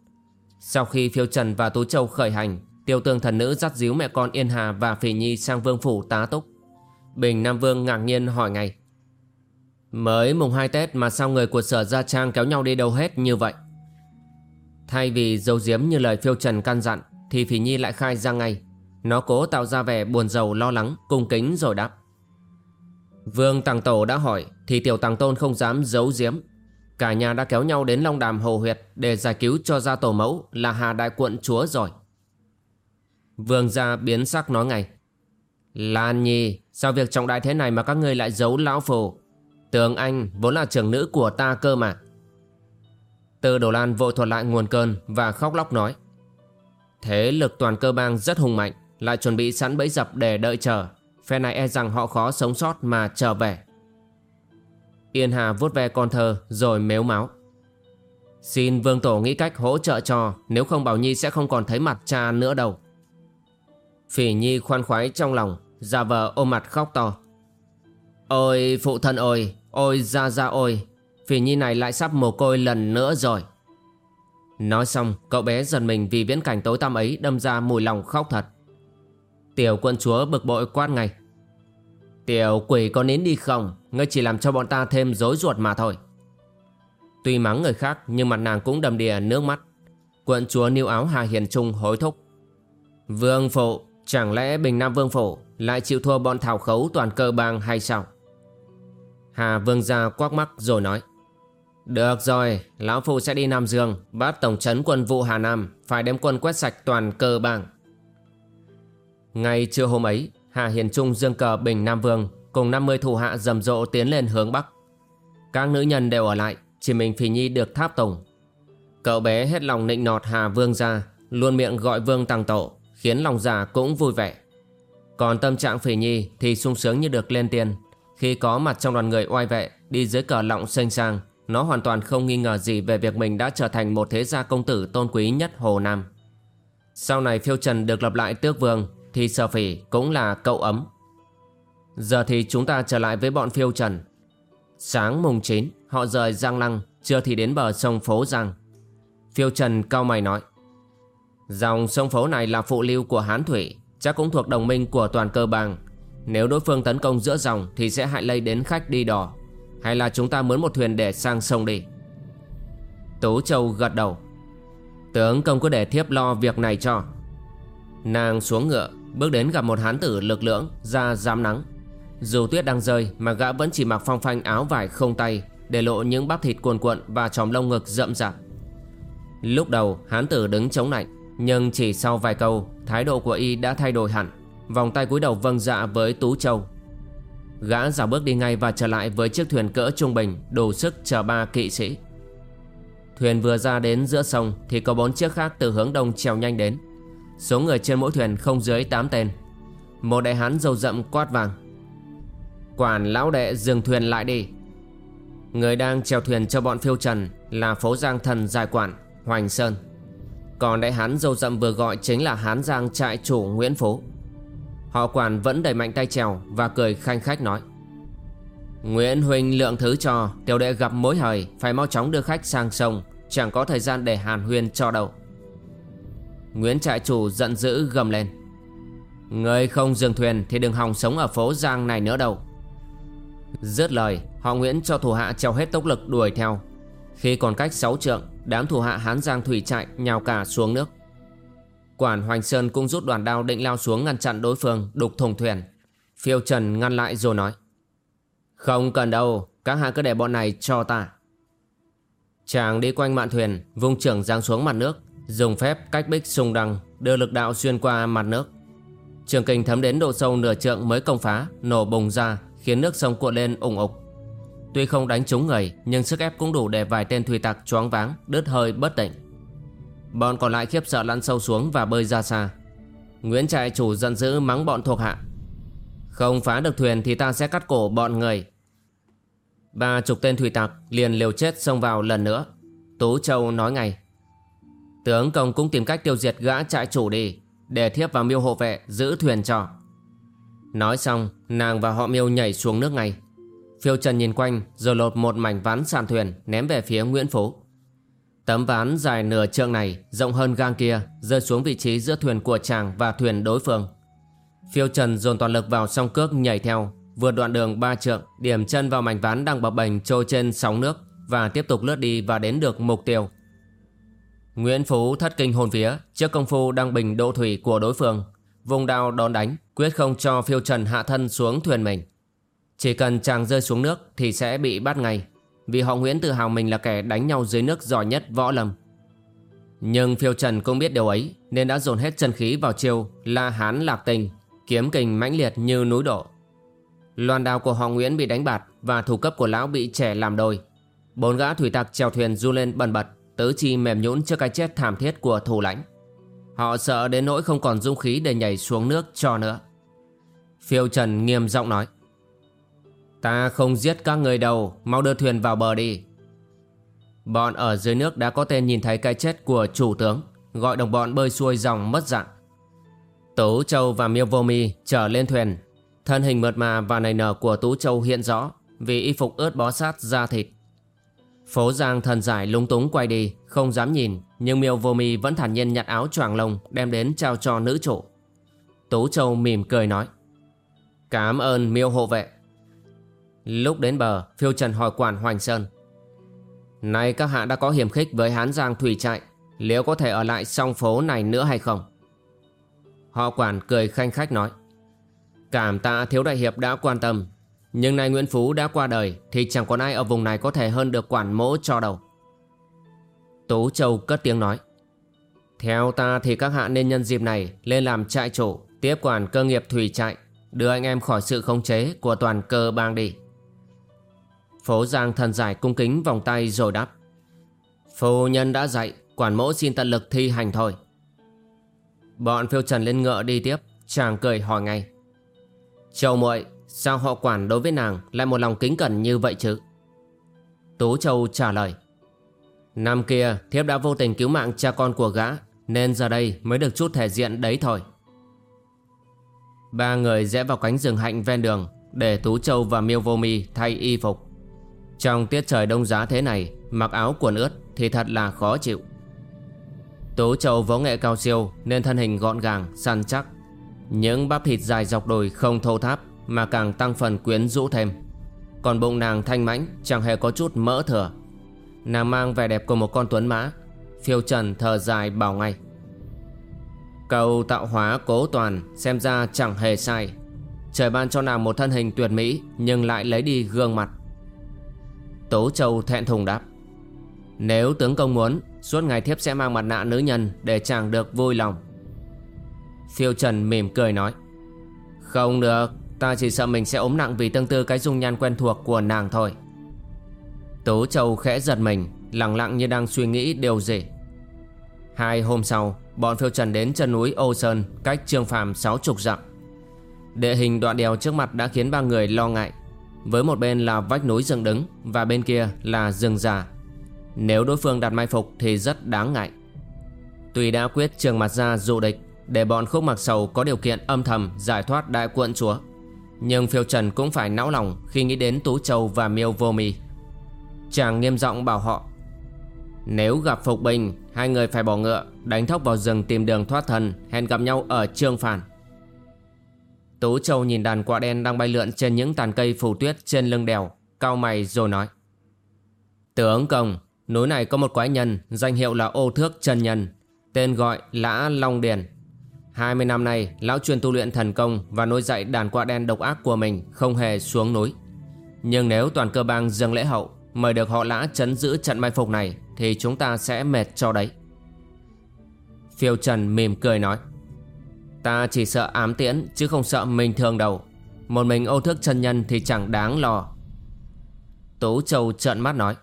Sau khi Phiêu Trần và Tú Châu khởi hành, Tiêu tương thần nữ dắt díu mẹ con Yên Hà và Phỉ Nhi sang vương phủ tá túc. Bình Nam Vương ngạc nhiên hỏi ngay, Mới mùng 2 Tết mà sao người của sở Gia Trang kéo nhau đi đâu hết như vậy? Thay vì dấu diếm như lời phiêu trần căn dặn thì Phỉ Nhi lại khai ra ngay Nó cố tạo ra vẻ buồn rầu lo lắng Cung kính rồi đáp Vương Tàng Tổ đã hỏi Thì tiểu Tàng Tôn không dám giấu giếm Cả nhà đã kéo nhau đến Long Đàm Hồ Huyệt Để giải cứu cho gia tổ mẫu Là Hà Đại Quận Chúa rồi Vương gia biến sắc nói ngay Lan Nhi, sao việc trọng đại thế này mà các ngươi lại giấu lão phù? Tường Anh vốn là trưởng nữ của ta cơ mà. Từ Đồ Lan vội thuật lại nguồn cơn và khóc lóc nói. Thế lực toàn cơ bang rất hùng mạnh, lại chuẩn bị sẵn bẫy dập để đợi chờ. Phe này e rằng họ khó sống sót mà trở về. Yên Hà vuốt ve con thơ rồi mếu máu. Xin Vương Tổ nghĩ cách hỗ trợ cho, nếu không Bảo Nhi sẽ không còn thấy mặt cha nữa đâu. Phỉ Nhi khoan khoái trong lòng Già vờ ôm mặt khóc to Ôi phụ thân ôi Ôi ra ra ôi Phỉ Nhi này lại sắp mồ côi lần nữa rồi Nói xong, cậu bé dần mình vì viễn cảnh tối tăm ấy đâm ra mùi lòng khóc thật. Tiểu quân chúa bực bội quát ngay. Tiểu quỷ có nín đi không? Ngươi chỉ làm cho bọn ta thêm rối ruột mà thôi. Tuy mắng người khác, nhưng mặt nàng cũng đầm đìa nước mắt. Quận chúa níu áo Hà Hiền Trung hối thúc. Vương phụ, Chẳng lẽ Bình Nam Vương Phủ lại chịu thua bọn thảo khấu toàn cơ bang hay sao? Hà Vương gia quắc mắt rồi nói. Được rồi, Lão Phu sẽ đi Nam Dương, bắt tổng trấn quân vụ Hà Nam, phải đem quân quét sạch toàn cơ bang. Ngay trưa hôm ấy, Hà Hiền Trung dương cờ Bình Nam Vương cùng 50 thủ hạ rầm rộ tiến lên hướng Bắc. Các nữ nhân đều ở lại, chỉ mình Phì Nhi được tháp tùng. Cậu bé hết lòng nịnh nọt Hà Vương ra, luôn miệng gọi Vương Tăng Tổ khiến lòng già cũng vui vẻ. Còn tâm trạng phi Nhi thì sung sướng như được lên tiên. Khi có mặt trong đoàn người oai vệ đi dưới cờ lọng xanh sang, nó hoàn toàn không nghi ngờ gì về việc mình đã trở thành một thế gia công tử tôn quý nhất Hồ Nam. Sau này phiêu trần được lập lại tước vương, Thì sở phỉ cũng là cậu ấm. Giờ thì chúng ta trở lại với bọn phiêu trần. Sáng mùng 9 Họ rời Giang Lăng, Chưa thì đến bờ sông Phố Giang. Phiêu trần cao mày nói, Dòng sông phố này là phụ lưu của Hán Thủy, Chắc cũng thuộc đồng minh của toàn cơ bang. Nếu đối phương tấn công giữa dòng Thì sẽ hại lây đến khách đi đò. Hay là chúng ta mướn một thuyền để sang sông đi? Tú Châu gật đầu. Tướng công cứ để thiếp lo việc này cho. Nàng xuống ngựa, Bước đến gặp một hán tử lực lưỡng, Da dám nắng. Dù tuyết đang rơi, mà gã vẫn chỉ mặc phong phanh áo vải không tay, Để lộ những bắp thịt cuồn cuộn Và tròm lông ngực rậm rạp. Lúc đầu, hán tử đứng chống lạnh, nhưng chỉ sau vài câu, Thái độ của y đã thay đổi hẳn. Vòng tay cúi đầu vâng dạ với Tú Châu. Gã dào bước đi ngay và trở lại với chiếc thuyền cỡ trung bình, Đủ sức chờ ba kỵ sĩ. Thuyền vừa ra đến giữa sông Thì có bốn chiếc khác từ hướng đông trèo nhanh đến. Số người trên mỗi thuyền không dưới 8 tên. Một đại hán dầu rậm quát vàng. Quản lão đệ, dừng thuyền lại đi. Người đang chèo thuyền cho bọn phiêu trần Là phố giang thần giải quản, Hoành Sơn. Còn đại hán dâu rậm vừa gọi chính là hán giang trại chủ Nguyễn Phú. Họ quản vẫn đẩy mạnh tay trèo và cười khanh khách nói. Nguyễn Huynh lượng thứ cho, Tiểu đệ gặp mối hời, Phải mau chóng đưa khách sang sông, Chẳng có thời gian để hàn huyên cho đâu. Nguyễn trại chủ giận dữ gầm lên. Người không dừng thuyền Thì đừng hòng sống ở phố Giang này nữa đâu. Dứt lời, Họ Nguyễn cho thủ hạ treo hết tốc lực đuổi theo. Khi còn cách 6 trượng, Đám thủ hạ Hán Giang thủy trại nhào cả xuống nước. Quản Hoành Sơn cũng rút đoàn đao định lao xuống ngăn chặn đối phương, đục thùng thuyền. Phiêu Trần ngăn lại rồi nói, Không cần đâu, Các hạ cứ để bọn này cho ta. Chàng đi quanh mạn thuyền, Vung trưởng giáng xuống mặt nước, Dùng phép cách bích sung đăng, Đưa lực đạo xuyên qua mặt nước. Trường kình thấm đến độ sâu nửa trượng mới công phá, Nổ bùng ra, Khiến nước sông cuộn lên ủng ục. Tuy không đánh trúng người, Nhưng sức ép cũng đủ để vài tên thủy tặc choáng váng, Đứt hơi bất tỉnh. Bọn còn lại khiếp sợ lăn sâu xuống và bơi ra xa. Nguyễn trại chủ giận dữ mắng bọn thuộc hạ. Không phá được thuyền thì ta sẽ cắt cổ bọn người. Ba chục tên thủy tặc liền liều chết xông vào lần nữa. Tú Châu nói ngay. Tướng công cũng tìm cách tiêu diệt gã trại chủ đi, Để thiếp vào miêu hộ vệ, giữ thuyền cho. Nói xong, nàng và họ miêu nhảy xuống nước ngay. Phiêu Trần nhìn quanh, rồi lột một mảnh ván sàn thuyền ném về phía Nguyễn Phú. Tấm ván dài nửa trượng này rộng hơn gang kia rơi xuống vị trí giữa thuyền của chàng và thuyền đối phương. Phiêu Trần dồn toàn lực vào song cước nhảy theo, vượt đoạn đường ba trượng, điểm chân vào mảnh ván đang bập bềnh trôi trên sóng nước và tiếp tục lướt đi và đến được mục tiêu. Nguyễn Phú thất kinh hồn vía trước công phu đang bình độ thủy của đối phương, vùng đao đón đánh, quyết không cho Phiêu Trần hạ thân xuống thuyền mình. Chỉ cần chàng rơi xuống nước thì sẽ bị bắt ngay vì họ Nguyễn tự hào mình là kẻ đánh nhau dưới nước giỏi nhất võ lâm. Nhưng phiêu trần cũng biết điều ấy, Nên đã dồn hết chân khí vào chiêu La hán lạc tình, Kiếm kình mãnh liệt như núi đổ. Loan đao của họ Nguyễn bị đánh bạt Và thủ cấp của lão bị trẻ làm đôi. Bốn gã thủy tặc chèo thuyền du lên bần bật, Tứ chi mềm nhũn trước cái chết thảm thiết của thủ lãnh. Họ sợ đến nỗi không còn dung khí để nhảy xuống nước cho nữa. Phiêu Trần nghiêm giọng nói Ta không giết các người đâu, Mau đưa thuyền vào bờ đi. Bọn ở dưới nước đã có tên nhìn thấy cái chết của chủ tướng, Gọi đồng bọn bơi xuôi dòng mất dạng. Tú Châu và Miêu Vô Mi trở lên thuyền. Thân hình mượt mà và nảy nở của Tú Châu hiện rõ, Vì y phục ướt bó sát da thịt. Phố Giang thần giải lúng túng quay đi, Không dám nhìn, Nhưng Miêu Vô Mi vẫn thản nhiên nhặt áo choàng lông, Đem đến trao cho nữ chủ. Tú Châu mỉm cười nói, Cảm ơn Miêu hộ vệ. Lúc đến bờ, Phiêu Trần hỏi quản Hoành Sơn. Này các hạ đã có hiểm khích với Hán Giang Thủy Trại, Liệu có thể ở lại song phố này nữa hay không? Họ quản cười khanh khách nói, Cảm tạ thiếu đại hiệp đã quan tâm, Nhưng nay Nguyễn Phú đã qua đời Thì chẳng còn ai ở vùng này có thể hơn được quản mỗ cho đầu Tú Châu cất tiếng nói, Theo ta thì các hạ nên nhân dịp này Lên làm trại chủ, Tiếp quản cơ nghiệp thủy trại, Đưa anh em khỏi sự khống chế của toàn cơ bang đi. Phố Giang thần giải cung kính vòng tay rồi đáp. Phu nhân đã dạy, Quản mẫu xin tận lực thi hành thôi. Bọn phiêu trần lên ngựa đi tiếp, Chàng cười hỏi ngay. Châu muội, Sao họ quản đối với nàng Lại một lòng kính cẩn như vậy chứ? Tú Châu trả lời. Năm kia, thiếp đã vô tình cứu mạng cha con của gã, Nên giờ đây mới được chút thể diện đấy thôi. Ba người rẽ vào cánh rừng hạnh ven đường Để Tú Châu và Miêu Vô Mi thay y phục. Trong tiết trời đông giá thế này Mặc áo quần ướt thì thật là khó chịu. Tố Châu võ nghệ cao siêu Nên thân hình gọn gàng, săn chắc. Những bắp thịt dài dọc đồi không thô tháp Mà càng tăng phần quyến rũ thêm. Còn bụng nàng thanh mãnh Chẳng hề có chút mỡ thừa. Nàng mang vẻ đẹp của một con tuấn mã Phiêu trần thở dài bảo ngay. Cầu tạo hóa cố toàn Xem ra chẳng hề sai. Trời ban cho nàng một thân hình tuyệt mỹ Nhưng lại lấy đi gương mặt. Tố Châu thẹn thùng đáp, Nếu tướng công muốn, Suốt ngày thiếp sẽ mang mặt nạ nữ nhân Để chàng được vui lòng. Phiêu Trần mỉm cười nói, Không được, Ta chỉ sợ mình sẽ ốm nặng vì tương tư cái dung nhan quen thuộc của nàng thôi. Tố Châu khẽ giật mình, Lặng lặng như đang suy nghĩ điều gì. Hai hôm sau, Bọn phiêu trần đến chân núi Âu Sơn Cách Trương Phàm sáu chục dặm. Địa hình đoạn đèo trước mặt đã khiến ba người lo ngại. Với một bên là vách núi dựng đứng Và bên kia là rừng già. Nếu đối phương đặt mai phục thì rất đáng ngại. Tuy đã quyết trường mặt ra dụ địch Để bọn khúc mặc sầu có điều kiện âm thầm giải thoát đại quận chúa, Nhưng phiêu trần cũng phải não lòng khi nghĩ đến Tú Châu và Miêu Vô Mi. Chàng nghiêm giọng bảo họ, Nếu gặp Phục Bình, Hai người phải bỏ ngựa, Đánh thốc vào rừng tìm đường thoát thân, Hẹn gặp nhau ở Trương Phàn. Tú Châu nhìn đàn quạ đen đang bay lượn trên những tàn cây phủ tuyết trên lưng đèo, cao mày rồi nói. Tướng công, núi này có một quái nhân, danh hiệu là ô thước chân nhân, tên gọi Lã Long Điền. 20 năm nay, lão truyền tu luyện thần công và nuôi dạy đàn quạ đen độc ác của mình không hề xuống núi. Nhưng nếu toàn cơ bang dâng lễ hậu, mời được họ lã chấn giữ trận mai phục này, thì chúng ta sẽ mệt cho đấy. Phiêu Trần mỉm cười nói. Ta chỉ sợ ám tiễn, chứ không sợ mình thường đâu Một mình ô thức chân nhân thì chẳng đáng lo. Tú Châu trợn mắt nói.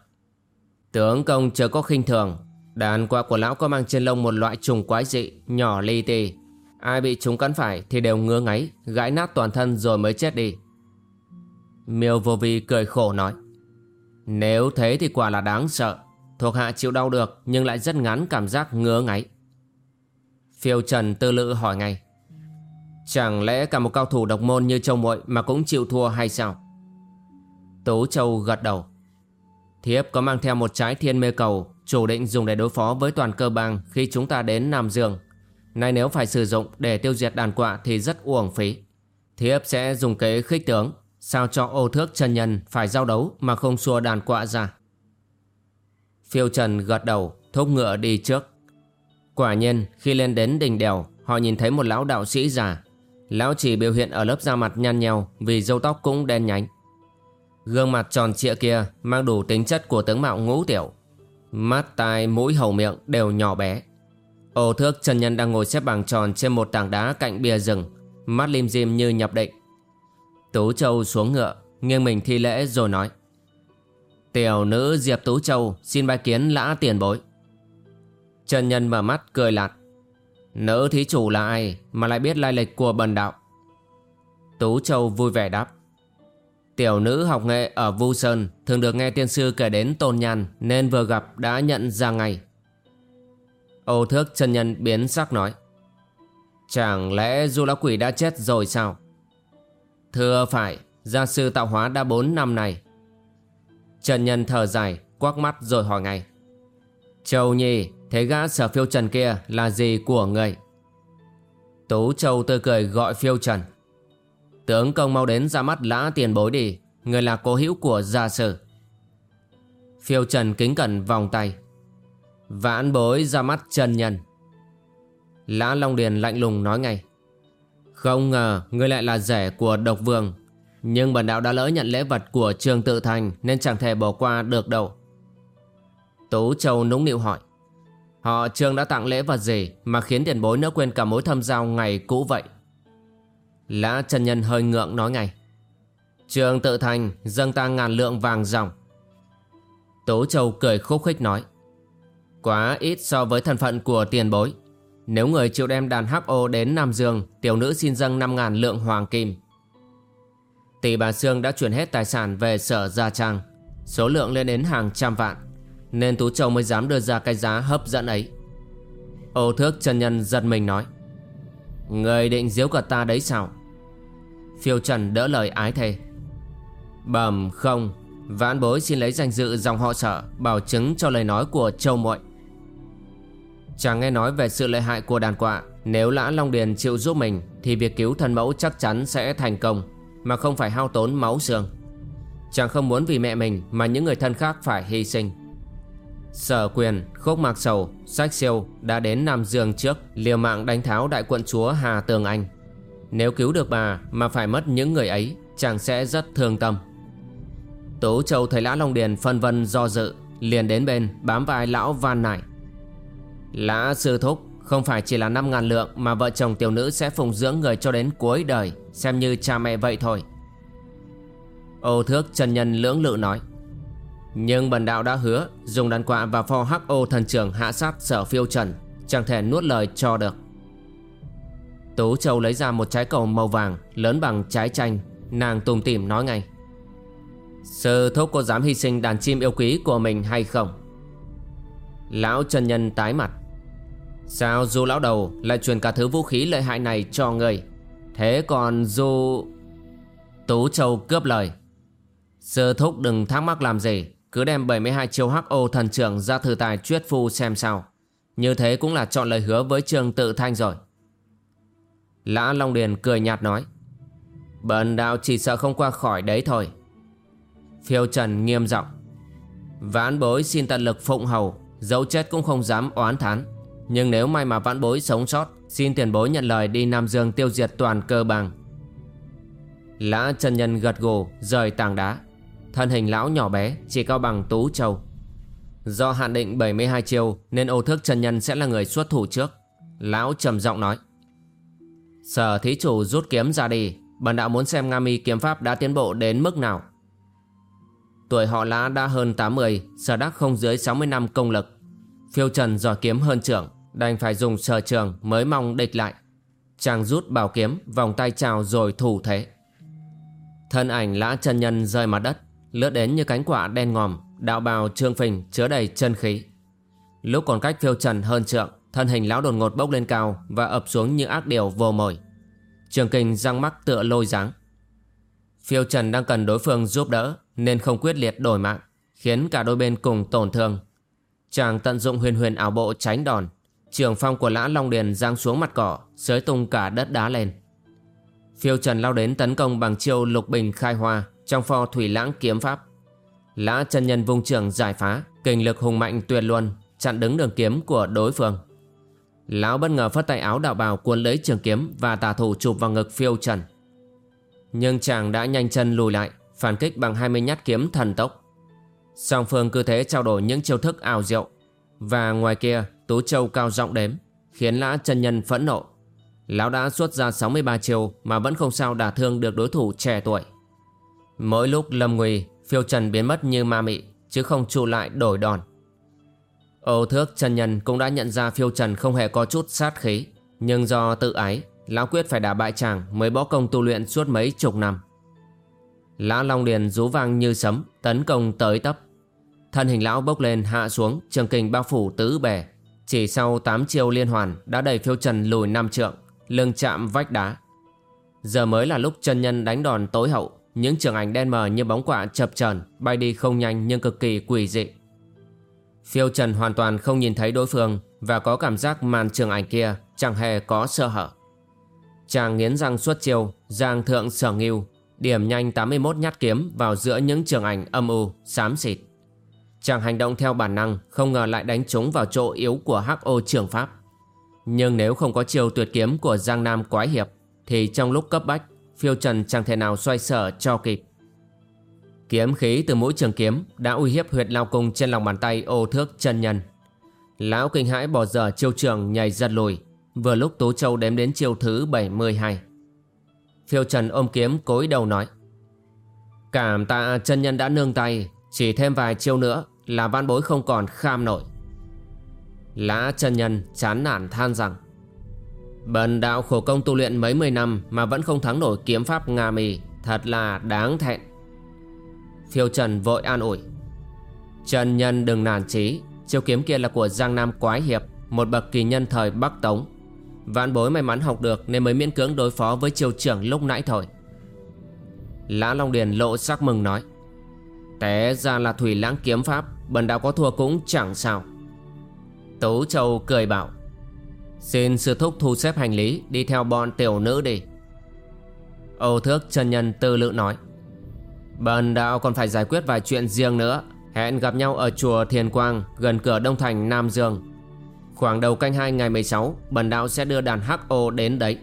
Tướng công chưa có khinh thường. Đàn quạ của lão có mang trên lông một loại trùng quái dị, Nhỏ li ti Ai bị chúng cắn phải thì đều ngứa ngáy, Gãi nát toàn thân rồi mới chết đi. Miêu vô vi cười khổ nói. Nếu thế thì quả là đáng sợ. Thuộc hạ chịu đau được, Nhưng lại rất ngắn cảm giác ngứa ngáy. Phiêu Trần tư lự hỏi ngay. Chẳng lẽ cả một cao thủ độc môn như Châu Muội mà cũng chịu thua hay sao? Tố Châu gật đầu. Thiếp có mang theo một trái thiên mê cầu, chủ định dùng để đối phó với toàn cơ bang khi chúng ta đến Nam Dương. Nay nếu phải sử dụng để tiêu diệt đàn quạ thì rất uổng phí. Thiếp sẽ dùng kế khích tướng, sao cho ô thước chân nhân phải giao đấu mà không xua đàn quạ ra. Phiêu Trần gật đầu, thúc ngựa đi trước. Quả nhiên, khi lên đến đỉnh đèo, họ nhìn thấy một lão đạo sĩ già Lão chỉ biểu hiện ở lớp da mặt nhăn nhèo vì râu tóc cũng đen nhánh. Gương mặt tròn trịa kia mang đủ tính chất của tướng mạo ngũ tiểu. Mắt, tai, mũi, hầu miệng đều nhỏ bé. Ô thước chân nhân đang ngồi xếp bằng tròn trên một tảng đá cạnh bìa rừng, mắt lim dim như nhập định. Tú Châu xuống ngựa, nghiêng mình thi lễ rồi nói. Tiểu nữ Diệp Tú Châu xin bái kiến lã tiền bối. Chân nhân mở mắt cười lạt. Nữ thí chủ là ai mà lại biết lai lịch của bần đạo? Tú Châu vui vẻ đáp. Tiểu nữ học nghệ ở Vu Sơn thường được nghe tiên sư kể đến tôn nhàn nên vừa gặp đã nhận ra ngay. Âu thước chân nhân biến sắc nói. Chẳng lẽ du lão quỷ đã chết rồi sao? Thưa phải, gia sư tạo hóa đã 4 năm này. Trần nhân thở dài, quắc mắt rồi hỏi ngay. Châu Nhi, Thế gã sở phiêu trần kia là gì của người? Tú Châu tươi cười gọi phiêu trần. Tướng công mau đến ra mắt lã tiền bối đi, Người là cố hữu của gia sử. Phiêu trần kính cẩn vòng tay. Vãn bối ra mắt trần nhân. Lã Long Điền lạnh lùng nói ngay. Không ngờ ngươi lại là rể của độc vương. Nhưng bần đạo đã lỡ nhận lễ vật của trường tự thành Nên chẳng thể bỏ qua được đâu. Tú Châu nũng nịu hỏi. Họ Trương đã tặng lễ vật gì mà khiến tiền bối nỡ quên cả mối thâm giao ngày cũ vậy? Lã Trần nhân hơi ngượng nói ngay. Trương tự thành dâng ta ngàn lượng vàng dòng. Tố Châu cười khúc khích nói. Quá ít so với thân phận của tiền bối. Nếu người chịu đem đàn hắc ô đến Nam Dương, tiểu nữ xin dâng 5 ngàn lượng hoàng kim. Tỷ bà Sương đã chuyển hết tài sản về sở Gia Trang, số lượng lên đến hàng trăm vạn nên Tú Châu mới dám đưa ra cái giá hấp dẫn ấy. Ô thước chân nhân giật mình nói, Người định giễu cả ta đấy sao? Phiêu trần đỡ lời ái thề, Bẩm không, Vãn bối xin lấy danh dự dòng họ sợ Bảo chứng cho lời nói của châu muội. Chàng nghe nói về sự lợi hại của đàn quạ, Nếu lã Long Điền chịu giúp mình Thì việc cứu thần mẫu chắc chắn sẽ thành công, Mà không phải hao tốn máu xương. Chàng không muốn vì mẹ mình Mà những người thân khác phải hy sinh. Sở quyền, khúc mạc sầu, sách siêu Đã đến Nam Dương trước Liều mạng đánh tháo đại quận chúa Hà Tường Anh. Nếu cứu được bà Mà phải mất những người ấy Chàng sẽ rất thương tâm. Tố Châu thấy Lã Long Điền phân vân do dự Liền đến bên bám vai lão van nải Lã sư thúc Không phải chỉ là 5 ngàn lượng Mà vợ chồng tiểu nữ sẽ phụng dưỡng người cho đến cuối đời Xem như cha mẹ vậy thôi. Ô thước chân nhân lưỡng lự nói. Nhưng bần đạo đã hứa Dùng đàn quạ và pho hắc ô thần trưởng hạ sát sở phiêu trần, Chẳng thể nuốt lời cho được. Tú Châu lấy ra một trái cầu màu vàng Lớn bằng trái chanh, Nàng tùm tìm nói ngay. Sư thúc có dám hy sinh đàn chim yêu quý của mình hay không? Lão Trần nhân tái mặt. Sao du lão đầu lại truyền cả thứ vũ khí lợi hại này cho người? Thế còn du Tú Châu cướp lời. Sư thúc đừng thắc mắc làm gì. Cứ đem 72 chiêu hắc ô thần trưởng ra thử tài chuyết phu xem sao. Như thế cũng là chọn lời hứa với trường tự thanh rồi. Lã Long Điền cười nhạt nói, Bần đạo chỉ sợ không qua khỏi đấy thôi. Phiêu Trần nghiêm giọng, Vãn bối xin tận lực phụng hầu Dẫu chết cũng không dám oán thán. Nhưng nếu may mà vãn bối sống sót, Xin tiền bối nhận lời đi Nam Dương tiêu diệt toàn cơ bằng Lã chân nhân gật gù, rời tảng đá. Thân hình lão nhỏ bé, chỉ cao bằng tú châu. Do hạn định 72 chiêu Nên ô thước chân nhân sẽ là người xuất thủ trước. Lão trầm giọng nói. Sở thí chủ rút kiếm ra đi. Bần đạo muốn xem Nga mi kiếm pháp đã tiến bộ đến mức nào. Tuổi họ lã đã hơn 80 Sở đắc không dưới 60 năm công lực. Phiêu trần giỏi kiếm hơn trưởng, Đành phải dùng sở trường mới mong địch lại. Chàng rút bảo kiếm, Vòng tay chào rồi thủ thế. Thân ảnh lã chân nhân rơi mặt đất. Lướt đến như cánh quả đen ngòm, Đạo bào trương phình chứa đầy chân khí. Lúc còn cách phiêu trần hơn trượng, Thân hình lão đột ngột bốc lên cao Và ập xuống như ác điều vô mồi. Trường kinh răng mắc tựa lôi dáng Phiêu trần đang cần đối phương giúp đỡ Nên không quyết liệt đổi mạng, Khiến cả đôi bên cùng tổn thương. Chàng tận dụng huyền huyền ảo bộ tránh đòn, Trường phong của lã Long Điền giang xuống mặt cỏ, Xới tung cả đất đá lên. Phiêu trần lao đến tấn công bằng chiêu lục bình khai hoa. Trong pho thủy lãng kiếm pháp, Lã chân nhân vung trường giải phá Kình lực hùng mạnh tuyệt luân, Chặn đứng đường kiếm của đối phương. Lão bất ngờ phất tay áo đạo bào cuốn lấy trường kiếm Và tà thủ chụp vào ngực phiêu trần. Nhưng chàng đã nhanh chân lùi lại, Phản kích bằng 20 nhát kiếm thần tốc. Song phương cứ thế trao đổi những chiêu thức ảo diệu, Và ngoài kia, Tú Châu cao giọng đếm, Khiến lã chân nhân phẫn nộ. Lão đã xuất ra 63 chiêu Mà vẫn không sao đả thương được đối thủ trẻ tuổi. Mỗi lúc lâm nguy, Phiêu trần biến mất như ma mị, Chứ không trụ lại đổi đòn. Ô thước chân nhân cũng đã nhận ra phiêu trần không hề có chút sát khí, Nhưng do tự ái, Lão quyết phải đả bại chàng Mới bỏ công tu luyện suốt mấy chục năm. Lã Long Điền rú vang như sấm, Tấn công tới tấp. Thân hình lão bốc lên hạ xuống, Trường kình bao phủ tứ bề. Chỉ sau 8 chiêu liên hoàn Đã đẩy phiêu trần lùi năm trượng, Lưng chạm vách đá. Giờ mới là lúc chân nhân đánh đòn tối hậu. Những trường ảnh đen mờ như bóng quạ chập chờn Bay đi không nhanh nhưng cực kỳ quỷ dị Phiêu trần hoàn toàn không nhìn thấy đối phương Và có cảm giác màn trường ảnh kia Chẳng hề có sơ hở Chàng nghiến răng suốt chiêu Giang thượng sở nghiêu Điểm nhanh 81 nhát kiếm vào giữa những trường ảnh âm u, xám xịt. Chàng hành động theo bản năng, không ngờ lại đánh trúng vào chỗ yếu của hắc ô trường pháp. Nhưng nếu không có chiêu tuyệt kiếm của Giang Nam quái hiệp, thì trong lúc cấp bách, phiêu trần chẳng thể nào xoay sở cho kịp. Kiếm khí từ mũi trường kiếm đã uy hiếp huyệt lao cung trên lòng bàn tay ô thước chân nhân. Lão kinh hãi bỏ giờ chiêu trường nhảy giật lùi, vừa lúc Tú Châu đếm đến chiêu thứ 72. Phiêu Trần ôm kiếm cối đầu nói Cảm tạ chân nhân đã nương tay Chỉ thêm vài chiêu nữa Là văn bối không còn kham nổi Lã chân nhân chán nản than rằng Bần đạo khổ công tu luyện mấy mươi năm Mà vẫn không thắng nổi kiếm pháp Nga mì, Thật là đáng thẹn. Phiêu Trần vội an ủi. Trần nhân đừng nản chí, Chiêu kiếm kia là của Giang Nam Quái Hiệp, Một bậc kỳ nhân thời Bắc Tống. Vạn bối may mắn học được Nên mới miễn cưỡng đối phó với triều trưởng lúc nãy thôi. Lã Long Điền lộ sắc mừng nói. Té ra là thủy lãng kiếm pháp, Bần đạo có thua cũng chẳng sao. Tấu Châu cười bảo. Xin sư thúc thu xếp hành lý, Đi theo bọn tiểu nữ đi. Âu thước chân nhân tư lự nói. Bần đạo còn phải giải quyết vài chuyện riêng nữa. Hẹn gặp nhau ở chùa Thiền Quang, Gần cửa Đông Thành, Nam Dương. Khoảng đầu canh 2 ngày 16 Bần đạo sẽ đưa đàn hắc ô đến đấy.